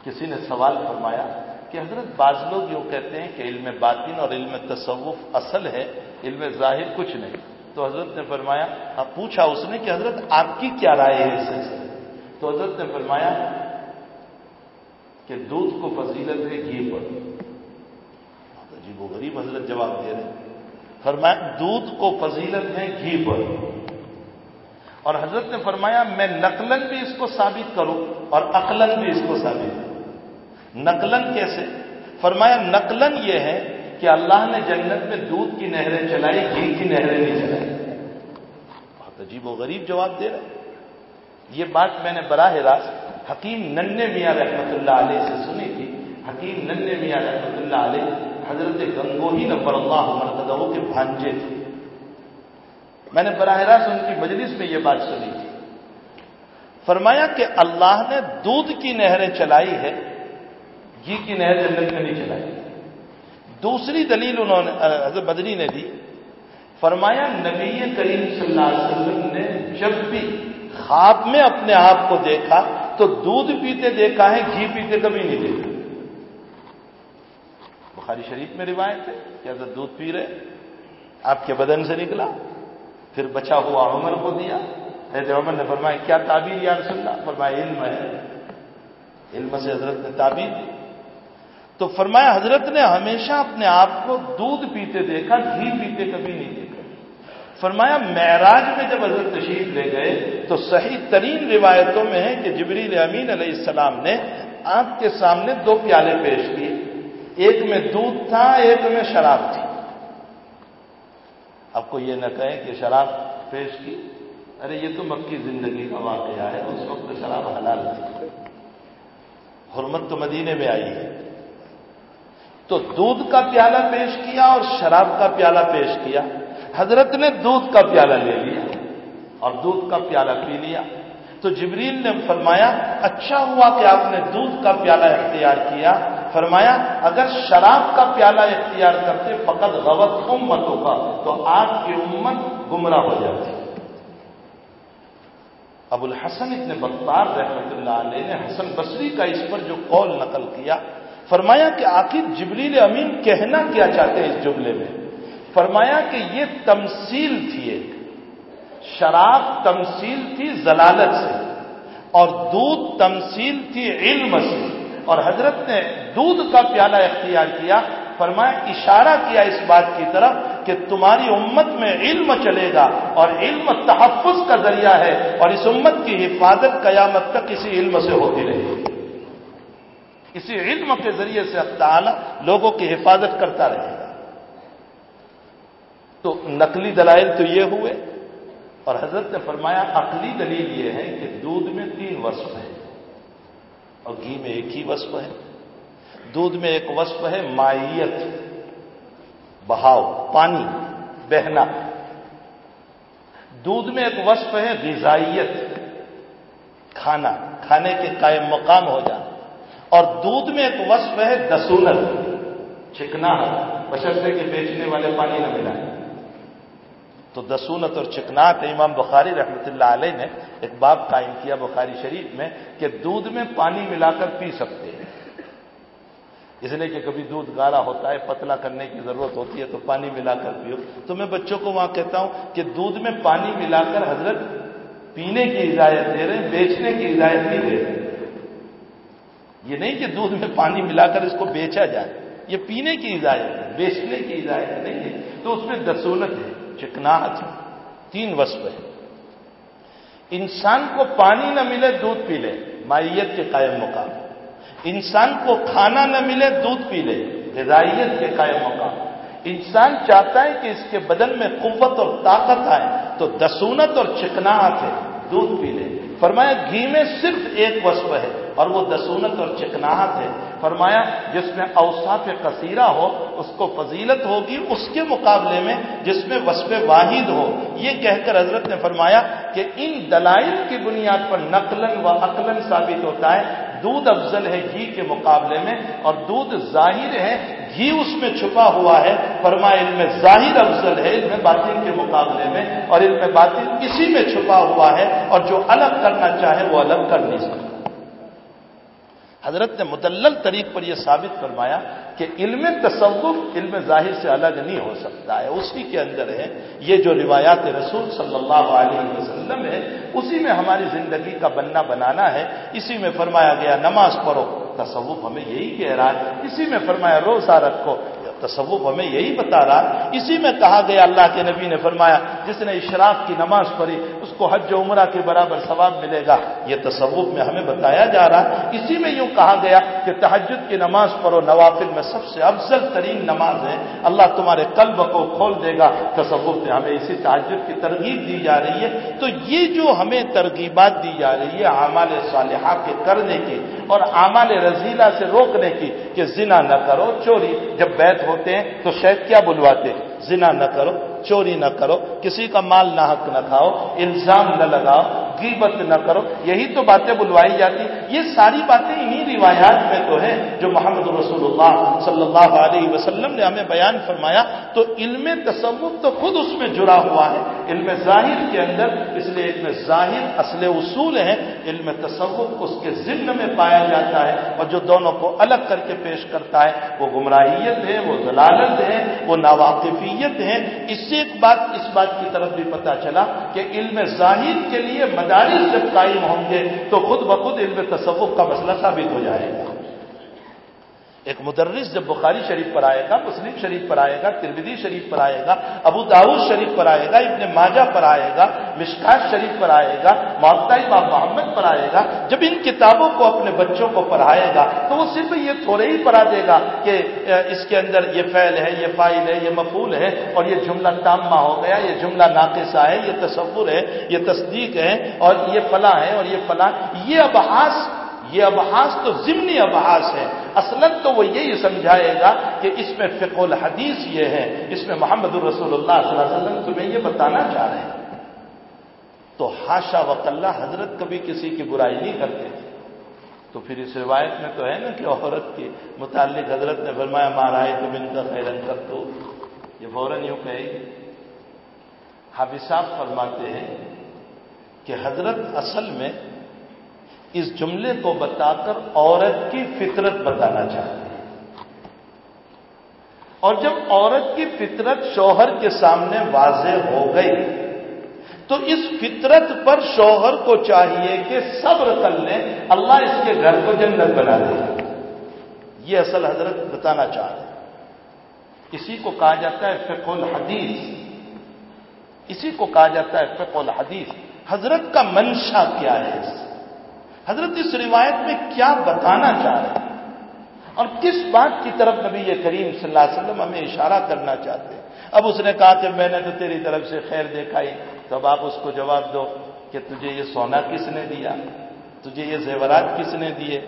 کسی نے سوال فرمایا کہ حضرت بعض لوگ یوں کہتے ہیں کہ علم باطن اور علم تصوف اصل ہے، علم ظاہر کچھ نہیں۔ تو حضرت نے فرمایا، اب پوچھا اس نے کہ حضرت، آپ کی کیا رائے ہے اس سے تو حضرت نے فرمایا کہ دودھ کو فضیلت ہے، گھی پر۔ جی وہ غریب حضرت جواب دے رہے فرمایا، دودھ کو فضیلت ہے، گھی پر۔ اور حضرت نے فرمایا، میں نقلن بھی اس کو ثابت کروں اور عقلن بھی اس کو ثابت کروں۔ نقلن کیسے؟ فرمایا نقلن یہ ہے کہ اللہ نے جنت میں دودھ کی نہریں چلائی گھی کی نہریں نہیں چلائی بہت عجیب و غریب جواب دے رہے یہ بات میں نے براہ راست حکیم نن میاں رحمت اللہ علیہ سے سنی تھی۔ حکیم نن میاں رحمت اللہ علیہ حضرت گنگوہی نمبر اللہ مرتدہ کے بھانجے تھے۔ میں نے براہ راست ان کی مجلس میں یہ بات سنی تھی۔ فرمایا کہ اللہ نے دودھ کی نہریں چلائی ہے گھی کی نہر جنت میں نہیں چلائی۔ دوسری دلیل انہوں نے حضرت بدری نے دی۔ فرمایا، نبی کریم صلی اللہ علیہ وسلم نے جب بھی خواب میں اپنے آپ کو دیکھا تو دودھ پیتے دیکھا ہے، گھی پیتے کبھی نہیں دیکھا۔ بخاری شریف میں روایت ہے کیا تو دودھ پی رہے، آپ کے بدن سے نکلا، پھر بچا ہوا عمر کو دیا۔ حضرت عمر نے فرمایا، کیا تعبیر یا رسول اللہ فرمایا، علم ہے۔ علم سے حضرت نے تعبیر دی۔ تو فرمایا حضرت نے ہمیشہ اپنے آپ کو دودھ پیتے دیکھا، گھی پیتے کبھی نہیں دیکھا۔ فرمایا معراج میں جب حضرت تشریف لے گئے تو صحیح ترین روایتوں میں ہے کہ جبریل امین علیہ السلام نے آپ کے سامنے دو پیالے پیش کیے۔ ایک میں دودھ تھا، ایک میں شراب تھی۔ اب کو یہ نہ کہے کہ شراب پیش کی۔ ارے، یہ تو مکی زندگی کا واقعہ ہے، اس وقت شراب حلال تھی۔ حرمت تو مدینے میں آئی ہے۔ تو دودھ کا پیالہ پیش کیا اور شراب کا پیالہ پیش کیا۔ حضرت نے دودھ کا پیالہ لے لیا اور دودھ کا پیالہ پی لیا۔ تو جبریل نے فرمایا اچھا ہوا کہ آپ نے دودھ کا پیالہ اختیار کیا۔ فرمایا، اگر شراب کا پیالہ اختیار کرتے، فقط غوط امتوں کا، تو آپ کی امت گمراہ ہو جاتی۔ ابو الحسن اتنے بختار رحمت اللہ علیہ نے حسن بصری کا اس پر جو قول نقل کیا فرمایا کہ آخر جبریل امین کہنا کیا چاہتے ہیں اس جملے میں؟ فرمایا کہ یہ تمثیل تھی ایک۔ شراب تمثیل تھی ضلالت سے، اور دودھ تمثیل تھی علم سے۔ اور حضرت نے دودھ کا پیالہ اختیار کیا، فرمایا، اشارہ کیا اس بات کی طرف کہ تمہاری امت میں علم چلے گا اور علم تحفظ کا ذریعہ ہے، اور اس امت کی حفاظت قیامت تک کسی علم سے ہوتی رہے گی۔ اسی علم کے ذریعے سے اب تعالی لوگوں کی حفاظت کرتا رہے گا۔ تو نقلی دلائل تو یہ ہوئے اور حضرت نے فرمایا، عقلی دلیل یہ ہے کہ دودھ میں تین وصف ہے اور گھی میں ایک ہی وصف ہے۔ دودھ میں ایک وصف ہے مائیت، بہاؤ، پانی، بہنا۔ دودھ میں ایک وصف ہے غذائیت، کھانا، کھانے کے قائم مقام ہو جانا۔ اور دودھ میں ایک وصف ہے دسولت چکنا بشرتے کے بیچنے والے پانی نہ ملائے تو دسونت اور چکنات امام بخاری رحمۃ اللہ علیہ نے ایک باب قائم کیا بخاری شریف میں کہ دودھ میں پانی ملا کر پی سکتے ہیں۔ اس لیے کہ کبھی دودھ گاڑا ہوتا ہے، پتلا کرنے کی ضرورت ہوتی ہے تو پانی ملا کر پیو۔ تو میں بچوں کو وہاں کہتا ہوں کہ دودھ میں پانی ملا کر حضرت پینے کی اجازت دے رہے ہیں، بیچنے کی اجازت نہیں دے رہے یہ نہیں کہ دودھ میں پانی ملا کر اس کو بیچا جائے، یہ پینے کی اجازت ہے، بیچنے کی اجازت نہیں ہے۔ تو اس میں دسولت ہے چکناہٹ تین وصف ہے انسان کو پانی نہ ملے، دودھ پی لے، مائیت کے قائم مقام۔ انسان کو کھانا نہ ملے، دودھ پی لے، غذائیت کے قائم مقام۔ انسان چاہتا ہے کہ اس کے بدن میں قوت اور طاقت آئے، تو دسونت اور چکناہٹ ہے، دودھ پی لے۔ فرمایا، گھی میں صرف ایک وصف ہے اور وہ دسونت اور چکناہٹ ہے۔ فرمایا، جس میں اوساف کثیرہ ہو، اس کو فضیلت ہوگی، اس کے مقابلے میں جس میں وصف واحد ہو۔ یہ کہہ کر حضرت نے فرمایا کہ ان دلائل کی بنیاد پر نقلن و عقلن ثابت ہوتا ہے دودھ افضل ہے گھی کے مقابلے میں اور دودھ ظاہر ہے، گھی اس میں چھپا ہوا ہے۔ فرما علم ظاہر افضل ہے علم باطن کے مقابلے میں اور علم باطن اسی میں چھپا ہوا ہے اور جو الگ کرنا چاہے وہ الگ کر نہیں سکتا۔ حضرت نے مدلل طریق پر یہ ثابت فرمایا کہ علم تصوف علم ظاہر سے الگ نہیں ہو سکتا ہے۔ اسی کے اندر ہے، یہ جو روایات رسول صلی اللہ علیہ وسلم ہے، اسی میں ہماری زندگی کا بننا بنانا ہے۔ اسی میں فرمایا گیا نماز پڑھو، تصوف ہمیں یہی کہہ رہا ہے۔ اسی میں فرمایا روزہ رکھو تصوف ہمیں یہی بتا رہا اسی میں کہا گیا اللہ کے نبی نے فرمایا، جس نے اشراق کی نماز پڑھی، اس کو حج و عمرہ کے برابر ثواب ملے گا۔ یہ تصوف میں ہمیں بتایا جا رہا اسی میں یوں کہا گیا کہ تحجد کی نماز پڑھو، نوافل میں سب سے افضل ترین نماز ہے۔ اللہ تمہارے قلب کو کھول دے گا۔ تصوف میں ہمیں اسی تحجد کی ترغیب دی جا رہی ہے۔ تو یہ جو ہمیں ترغیبات دی جا رہی ہے اعمال صالحہ کے کرنے کی اور اعمال رضیلہ سے روکنے کی، کہ زنا نہ کرو، چوری، جب بیت ہوتے ہیں تو شاید کیا بلواتے زنا نہ کرو، چوری نہ کرو، کسی کا مال نہ حق نہ کھاؤ، الزام نہ لگاؤ غیبت نہ کرو، یہی تو باتیں بلوائی جاتی۔ یہ ساری باتیں انہی روایات میں تو ہیں جو محمد رسول اللہ صلی اللہ علیہ وسلم نے ہمیں بیان فرمایا۔ تو علم تصوف تو خود اس میں جڑا ہوا ہے۔ علم ظاہر کے اندر، اس لیے علم ظاہر اصل اصول ہے علم تصوف اس کے ذہن میں پایا جاتا ہے اور جو دونوں کو الگ کر کے پیش کرتا ہے، وہ گمراہیت ہے، وہ ضلالت ہے، وہ ناواقفیت ہے۔ اس سے ایک بات، اس بات کی طرف بھی پتا چلا کہ علم ظاہر کے لیے مطلب مدارس جب قائم ہوں گے تو خود بخود علم تصوف کا مسئلہ ثابت ہو جائے گا۔ ایک مدرس جب بخاری شریف پر آئے گا، مسلم شریف پر آئے گا تربدی شریف پر آئے گا، ابو داود شریف پر آئے گا، ابن ماجہ پر آئے گا مشکات شریف پر آئے گا معطا باب محمد پر آئے گا، جب ان کتابوں کو اپنے بچوں کو پڑھائے گا، تو وہ صرف یہ تھوڑے ہی پڑھا دے گا کہ اس کے اندر یہ فعل ہے، یہ فائل ہے، یہ مفول ہے، اور یہ جملہ تامہ ہو گیا، یہ جملہ ناقصہ ہے، یہ تصور ہے، یہ تصدیق ہے، اور یہ فلاں ہے، اور یہ فلاں، یہ ابحاس یہ ابحاس تو ضمنی ابحاس ہے اصل تو وہ یہی سمجھائے گا کہ اس میں فقہ الحدیث یہ ہے، اس میں محمد الرسول اللہ صلی اللہ علیہ وسلم تمہیں یہ بتانا چاہ رہے ہیں۔ تو ہاشا وکلّہ حضرت کبھی کسی کی برائی نہیں کرتے۔ تھے تو پھر اس روایت میں تو ہے نا کہ عورت کے متعلق حضرت نے فرمایا مارائے تم ان کا خیرن کر دو۔ یہ فوراً یوں کہے گی۔ حافظ صاحب فرماتے ہیں کہ حضرت اصل میں اس جملے کو بتا کر عورت کی فطرت بتانا چاہتے ہیں۔ اور جب عورت کی فطرت شوہر کے سامنے واضح ہو گئی، تو اس فطرت پر شوہر کو چاہیے کہ صبر کر لیں اللہ اس کے گھر کو جنت بنا دے۔ یہ اصل حضرت بتانا چاہ رہے اسی کو کہا جاتا ہے فقہ الحدیث۔ اسی کو کہا جاتا ہے فقہ الحدیث۔ حضرت کا منشا کیا ہے اس حضرت اس روایت میں کیا بتانا چاہ رہے ہیں؟ اور کس بات کی طرف نبی یہ کریم صلی اللہ علیہ وسلم ہمیں اشارہ کرنا چاہتے ہیں؟ اب اس نے کہا کہ میں نے تو تیری طرف سے خیر دیکھا ہی، تو اب آپ اس کو جواب دو کہ تجھے یہ سونا کس نے دیا؟ تجھے یہ زیورات کس نے دیے؟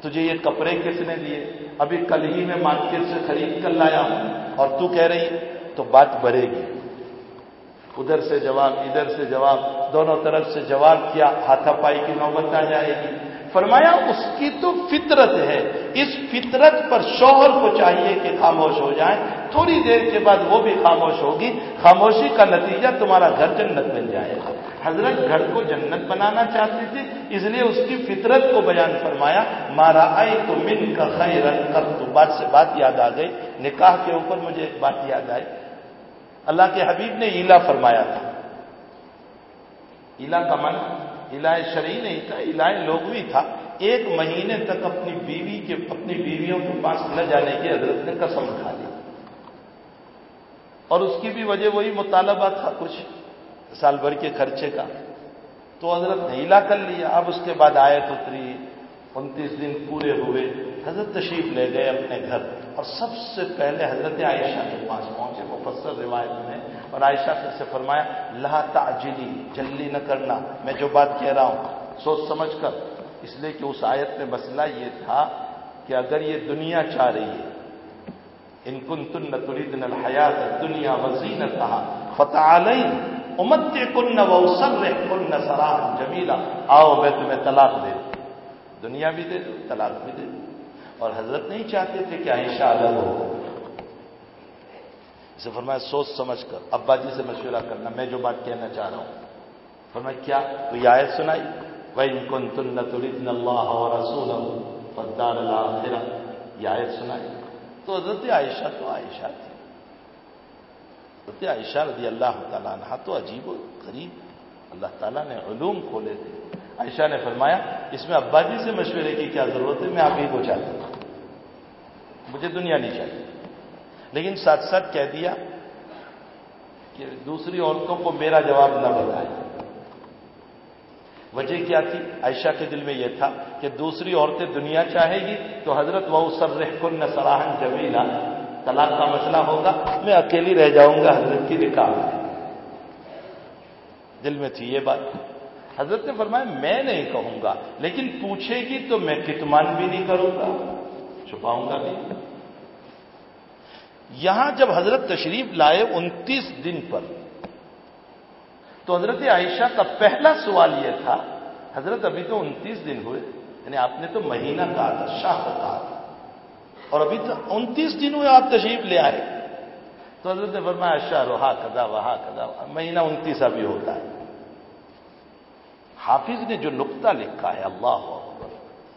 تجھے یہ کپڑے کس نے دیے؟ ابھی کل ہی میں مارکیٹ سے خرید کر لایا ہوں۔ اور تو کہہ رہی، تو بات بڑھے گی۔ ادھر سے جواب، ادھر سے جواب، دونوں طرف سے جواب کیا ہاتھا پائی کی نوبت آ جائے گی۔ فرمایا، اس کی تو فطرت ہے۔ اس فطرت پر شوہر کو چاہیے کہ خاموش ہو جائے۔ تھوڑی دیر کے بعد وہ بھی خاموش ہوگی۔ خاموشی کا نتیجہ تمہارا گھر جنت بن جائے گا۔ حضرت گھر کو جنت بنانا چاہتے تھے، اس لیے اس کی فطرت کو بیان فرمایا مارا آئے تو من کا خیر کر تو بات سے بات یاد آ گئی، نکاح کے اوپر مجھے ایک بات یاد آئی۔ اللہ کے حبیب نے ایلا فرمایا تھا۔ ایلا کا من الہ شرعی نہیں تھا الہ لوگوی تھا۔ ایک مہینے تک اپنی بیوی کے، اپنی بیویوں کے پاس نہ جانے کی حضرت نے قسم کھا لی۔ اور اس کی بھی وجہ وہی مطالبہ تھا کچھ سال بھر کے خرچے کا۔ تو حضرت نے ہلا کر لیا، اب اس کے بعد آیت اتری۔ انتیس دن پورے ہوئے، حضرت تشریف لے گئے اپنے گھر اور سب سے پہلے حضرت عائشہ کے پاس پہنچے، مفسر روایت میں، اور عائشہ سے فرمایا، لا تعجلی جلدی نہ کرنا، میں جو بات کہہ رہا ہوں، سوچ سمجھ کر. اس لیے کہ اس آیت میں مسئلہ یہ تھا کہ اگر یہ دنیا چاہ رہی ہے، ان کن تن ترید الحیات دنیا وزین کہا فتح امت کن وسر کن سراہ جمیلا، آؤ میں تمہیں طلاق دے دنیا بھی دے دوں طلاق بھی دے دوں اور حضرت نہیں چاہتے تھے کہ عائشہ الگ ہو۔ اسے فرمایا، سوچ سمجھ کر، ابا جی سے مشورہ کرنا، میں جو بات کہنا چاہ رہا ہوں۔ فرمایا، کیا؟ تو یہ آیت سنائی؟ وَإِن كُنتُنَّ تُرِدْنَ اللَّهَ وَرَسُولَهُ فَالدَّارَ الْآخِرَةِ۔ یہ آیت سنائی۔ تو حضرت عائشہ، تو عائشہ تھی حضرت عائشہ رضی اللہ تعالیٰ عنہ تو عجیب و غریب اللہ تعالیٰ نے علوم کھولے تھے۔ عائشہ نے فرمایا، اس میں ابا جی سے مشورے کی کیا ضرورت ہے؟ میں آپ ہی کو چاہتا ہوں۔ مجھے دنیا نہیں چاہیے۔ لیکن ساتھ ساتھ کہہ دیا کہ دوسری عورتوں کو میرا جواب نہ بتائے۔ وجہ کیا تھی؟ عائشہ کے دل میں یہ تھا کہ دوسری عورتیں دنیا چاہے گی تو حضرت وہ سر رہ کن سراہن جمیلا طلاق کا مسئلہ ہوگا۔ میں اکیلی رہ جاؤں گا حضرت کی نکاح دل میں تھی یہ بات۔ حضرت نے فرمایا، میں نہیں کہوں گا، لیکن پوچھے گی تو میں کتمان بھی نہیں کروں گا، چھپاؤں گا بھی یہاں جب حضرت تشریف لائے انتیس دن پر، تو حضرت عائشہ کا پہلا سوال یہ تھا، حضرت ابھی تو انتیس دن ہوئے یعنی آپ نے تو مہینہ کہا تھا، شاہ کا کہا تھا، اور ابھی تو انتیس دن ہوئے آپ تشریف لے آئے۔ تو حضرت نے فرمایا، شاہ روحا کدا وہاں کدا مہینہ انتیس ابھی ہوتا ہے۔ حافظ نے جو نقطہ لکھا ہے، اللہ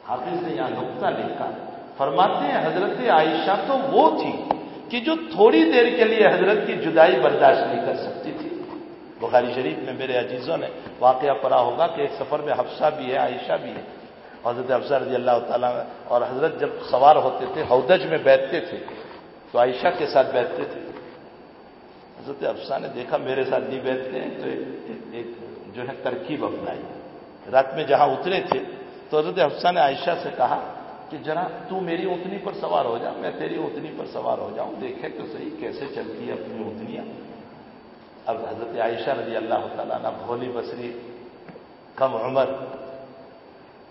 حافظ نے یہاں نقطہ لکھا۔ فرماتے ہیں، حضرت عائشہ تو وہ تھی کہ جو تھوڑی دیر کے لیے حضرت کی جدائی برداشت نہیں کر سکتی تھی۔ بخاری شریف میں میرے عزیزوں نے واقعہ پڑا ہوگا کہ ایک سفر میں حفصہ بھی ہے، عائشہ بھی ہے۔ حضرت حفصہ رضی اللہ تعالیٰ اور حضرت جب سوار ہوتے تھے ہودج میں بیٹھتے تھے، تو عائشہ کے ساتھ بیٹھتے تھے۔ حضرت حفصہ نے دیکھا، میرے ساتھ نہیں بیٹھتے ہیں، تو ایک جو ہے ترکیب اپنائی۔ رات میں جہاں اترے تھے تو حضرت حفصہ نے عائشہ سے کہا کہ ذرا تو میری اتنی پر سوار ہو جا، میں تیری اتنی پر سوار ہو جاؤں، دیکھے تو صحیح کیسے چلتی ہے اپنی اتنیاں۔ اب حضرت عائشہ رضی اللہ تعالیٰ نا بھولی بسری کم عمر۔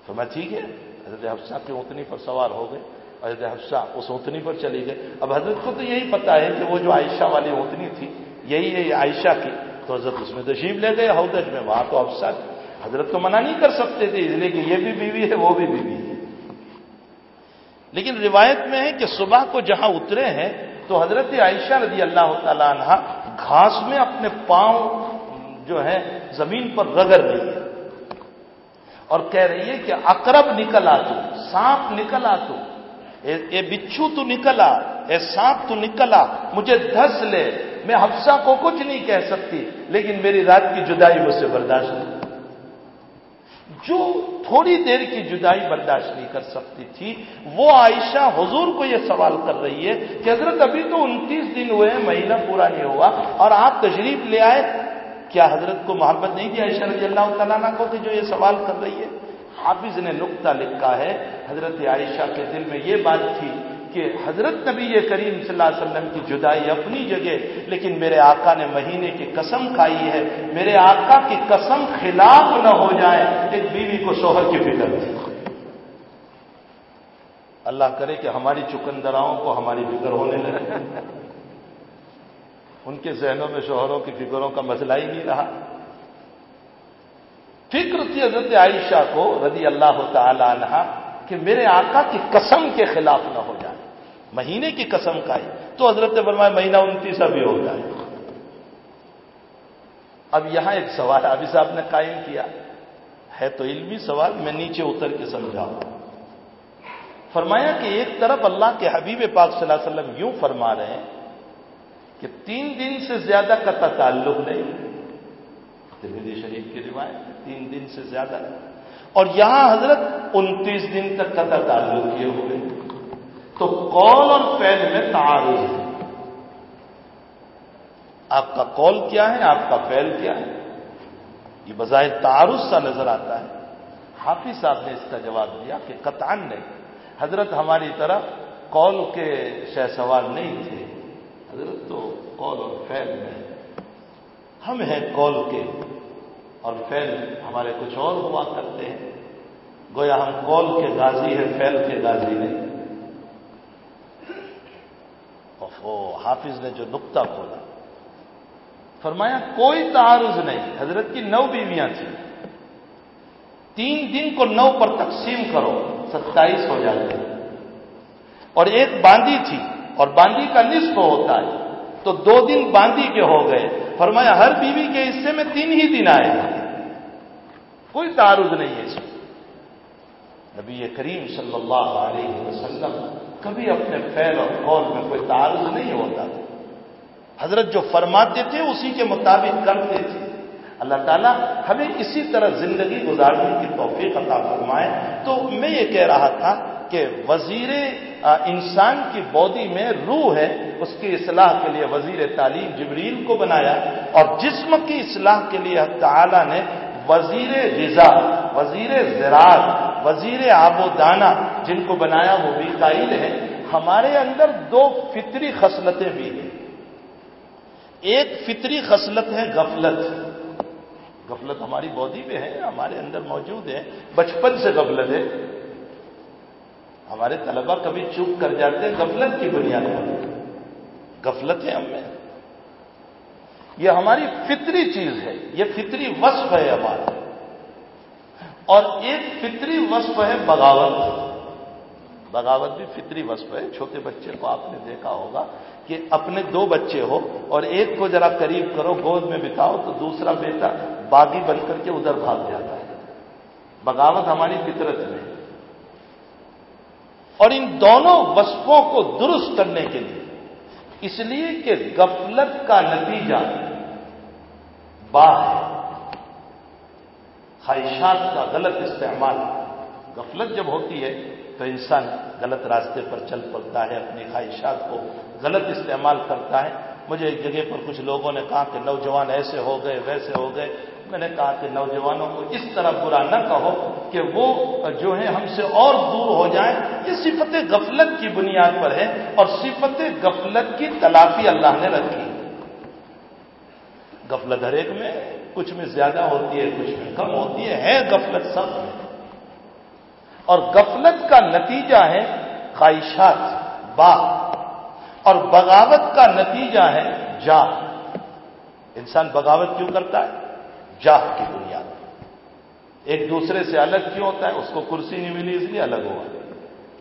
تو میں ٹھیک ہے، حضرت حفصہ کی اتنی پر سوار ہو گئے، حضرت حفصہ اس اتنی پر چلی گئے۔ اب حضرت کو تو یہی پتا ہے کہ وہ جو عائشہ والی اتنی تھی، یہی ہے عائشہ کی۔ تو حضرت اس میں تشریف لے گئے ہودج میں وہاں تو حفصہ حضرت تو منع نہیں کر سکتے تھے، اس لیے کہ یہ بھی بیوی ہے، وہ بھی بیوی ہے۔ لیکن روایت میں ہے کہ صبح کو جہاں اترے ہیں، تو حضرت عائشہ رضی اللہ تعالیٰ عنہ گھاس میں اپنے پاؤں جو ہے، زمین پر رگڑ رہی ہے اور کہہ رہی ہے کہ اقرب نکل آ تو، سانپ نکل آ تو۔ اے بچھو تو نکلا اے سانپ تو نکلا مجھے دھس لے۔ میں حفصہ کو کچھ نہیں کہہ سکتی، لیکن میری رات کی جدائی مجھ سے برداشت نہیں۔ جو تھوڑی دیر کی جدائی برداشت نہیں کر سکتی تھی، وہ عائشہ حضور کو یہ سوال کر رہی ہے کہ حضرت ابھی تو انتیس دن ہوئے ہیں، مہینہ پورا نہیں ہوا، اور آپ تشریف لے آئے۔ کیا حضرت کو محبت نہیں دی عائشہ رضی اللہ تعالیٰ کو کہ جو یہ سوال کر رہی ہے؟ حافظ نے نقطہ لکھا ہے۔ حضرت عائشہ کے دل میں یہ بات تھی کہ حضرت نبی کریم صلی اللہ علیہ وسلم کی جدائی اپنی جگہ، لیکن میرے آقا نے مہینے کی قسم کھائی ہے۔ میرے آقا کی قسم خلاف نہ ہو جائے، ایک بیوی کو شوہر کی فکر تھی۔ اللہ کرے کہ ہماری چکندراؤں کو ہماری فکر ہونے لگے ان کے ذہنوں میں شوہروں کی فکروں کا مسئلہ ہی نہیں رہا۔ فکر تھی حضرت عائشہ کو رضی اللہ تعالی عنہ کہ میرے آقا کی قسم کے خلاف نہ ہو جائے۔ مہینے کی قسم کا ہے۔ تو حضرت نے فرمایا مہینہ انتیس ابھی ہو جائے اب یہاں ایک سوال ابھی صاحب نے قائم کیا۔ ہے تو علمی سوال، میں نیچے اتر کے سمجھاؤں۔ فرمایا کہ ایک طرف اللہ کے حبیب پاک صلی اللہ علیہ وسلم یوں فرما رہے ہیں کہ تین دن سے زیادہ کا تعلق نہیں۔ ترمیدی شریف کی روایت تین دن سے زیادہ۔ اور یہاں حضرت انتیس دن تک کا تعلق کیے ہوئے تو قول اور فعل میں تعارض ہے۔ آپ کا قول کیا ہے؟ آپ کا فعل کیا ہے؟ یہ بظاہر تعارض سا نظر آتا ہے۔ حافظ صاحب نے اس کا جواب دیا کہ قطعا نہیں۔ حضرت ہماری طرف قول کے شہ سوال نہیں تھے۔ حضرت تو قول اور فعل میں ہم ہیں قول کے اور فیل ہمارے کچھ اور ہوا کرتے ہیں۔ گویا ہم قول کے غازی ہیں فیل کے غازی نہیں۔ وہ حافظ نے جو نقطہ کھولا فرمایا، کوئی تعارض نہیں، حضرت کی نو بیویاں تھیں۔ تین دن کو نو پر تقسیم کرو، ستائیس ہو جاتے ہیں۔ اور ایک باندی تھی، اور باندی کا نصف ہوتا ہے۔ تو دو دن باندی کے ہو گئے۔ فرمایا، ہر بیوی کے حصے میں تین ہی دن آئے کوئی تعارض نہیں ہے اس میں۔ نبی کریم صلی اللہ علیہ وسلم کبھی اپنے فیل اور قول میں کوئی تعارض نہیں ہوتا۔ تھا حضرت جو فرماتے تھے اسی کے مطابق کرتے تھے۔ اللہ تعالیٰ ہمیں اسی طرح زندگی گزارنے کی توفیق عطا فرمائے۔ تو میں یہ کہہ رہا تھا کہ وزیر انسان کی بودی میں روح ہے، اس کی اصلاح کے لیے وزیر تعلیم جبریل کو بنایا۔ اور جسم کی اصلاح کے لیے تعالیٰ نے وزیر غذا، وزیر زراعت وزیر آب و دانہ جن کو بنایا وہ بھی قائل ہے ہمارے اندر دو فطری خصلتیں بھی ہیں۔ ایک فطری خصلت ہے غفلت۔ غفلت ہماری بودی میں ہے، ہمارے اندر موجود ہے۔ بچپن سے غفلت ہے۔ ہمارے طلبہ کبھی چوپ کر جاتے ہیں، غفلت کی بنیاد پر۔ غفلت ہے ہم میں۔ یہ ہماری فطری چیز ہے، یہ فطری وصف ہے ہمارا۔ اور ایک فطری وصف ہے بغاوت. بغاوت بھی فطری وصف ہے. چھوٹے بچے کو آپ نے دیکھا ہوگا کہ اپنے دو بچے ہو اور ایک کو ذرا قریب کرو، گود میں بتاؤ تو دوسرا بیٹا باغی بن کر کے ادھر بھاگ جاتا ہے. بغاوت ہماری فطرت میں اور ان دونوں وصفوں کو درست کرنے کے لیے، اس لیے کہ غفلت کا نتیجہ با ہے. خواہشات کا غلط استعمال۔ غفلت جب ہوتی ہے تو انسان غلط راستے پر چل پڑتا ہے، اپنی خواہشات کو غلط استعمال کرتا ہے۔ مجھے ایک جگہ پر کچھ لوگوں نے کہا کہ نوجوان ایسے ہو گئے، ویسے ہو گئے۔ میں نے کہا کہ نوجوانوں کو اس طرح برا نہ کہو کہ وہ جو ہے ہم سے اور دور ہو جائیں۔ یہ صفت غفلت کی بنیاد پر ہے اور صفت غفلت کی تلافی اللہ نے رکھی۔ غفلت ہر ایک میں کچھ میں زیادہ ہوتی ہے، کچھ میں کم ہوتی ہے ہے غفلت سب میں۔ اور غفلت کا نتیجہ ہے خواہشات با اور بغاوت کا نتیجہ ہے جا انسان بغاوت کیوں کرتا ہے؟ جاہ کی بنیاد۔ ایک دوسرے سے الگ کیوں ہوتا ہے؟ اس کو کرسی نہیں ملی، اس لیے الگ ہوا۔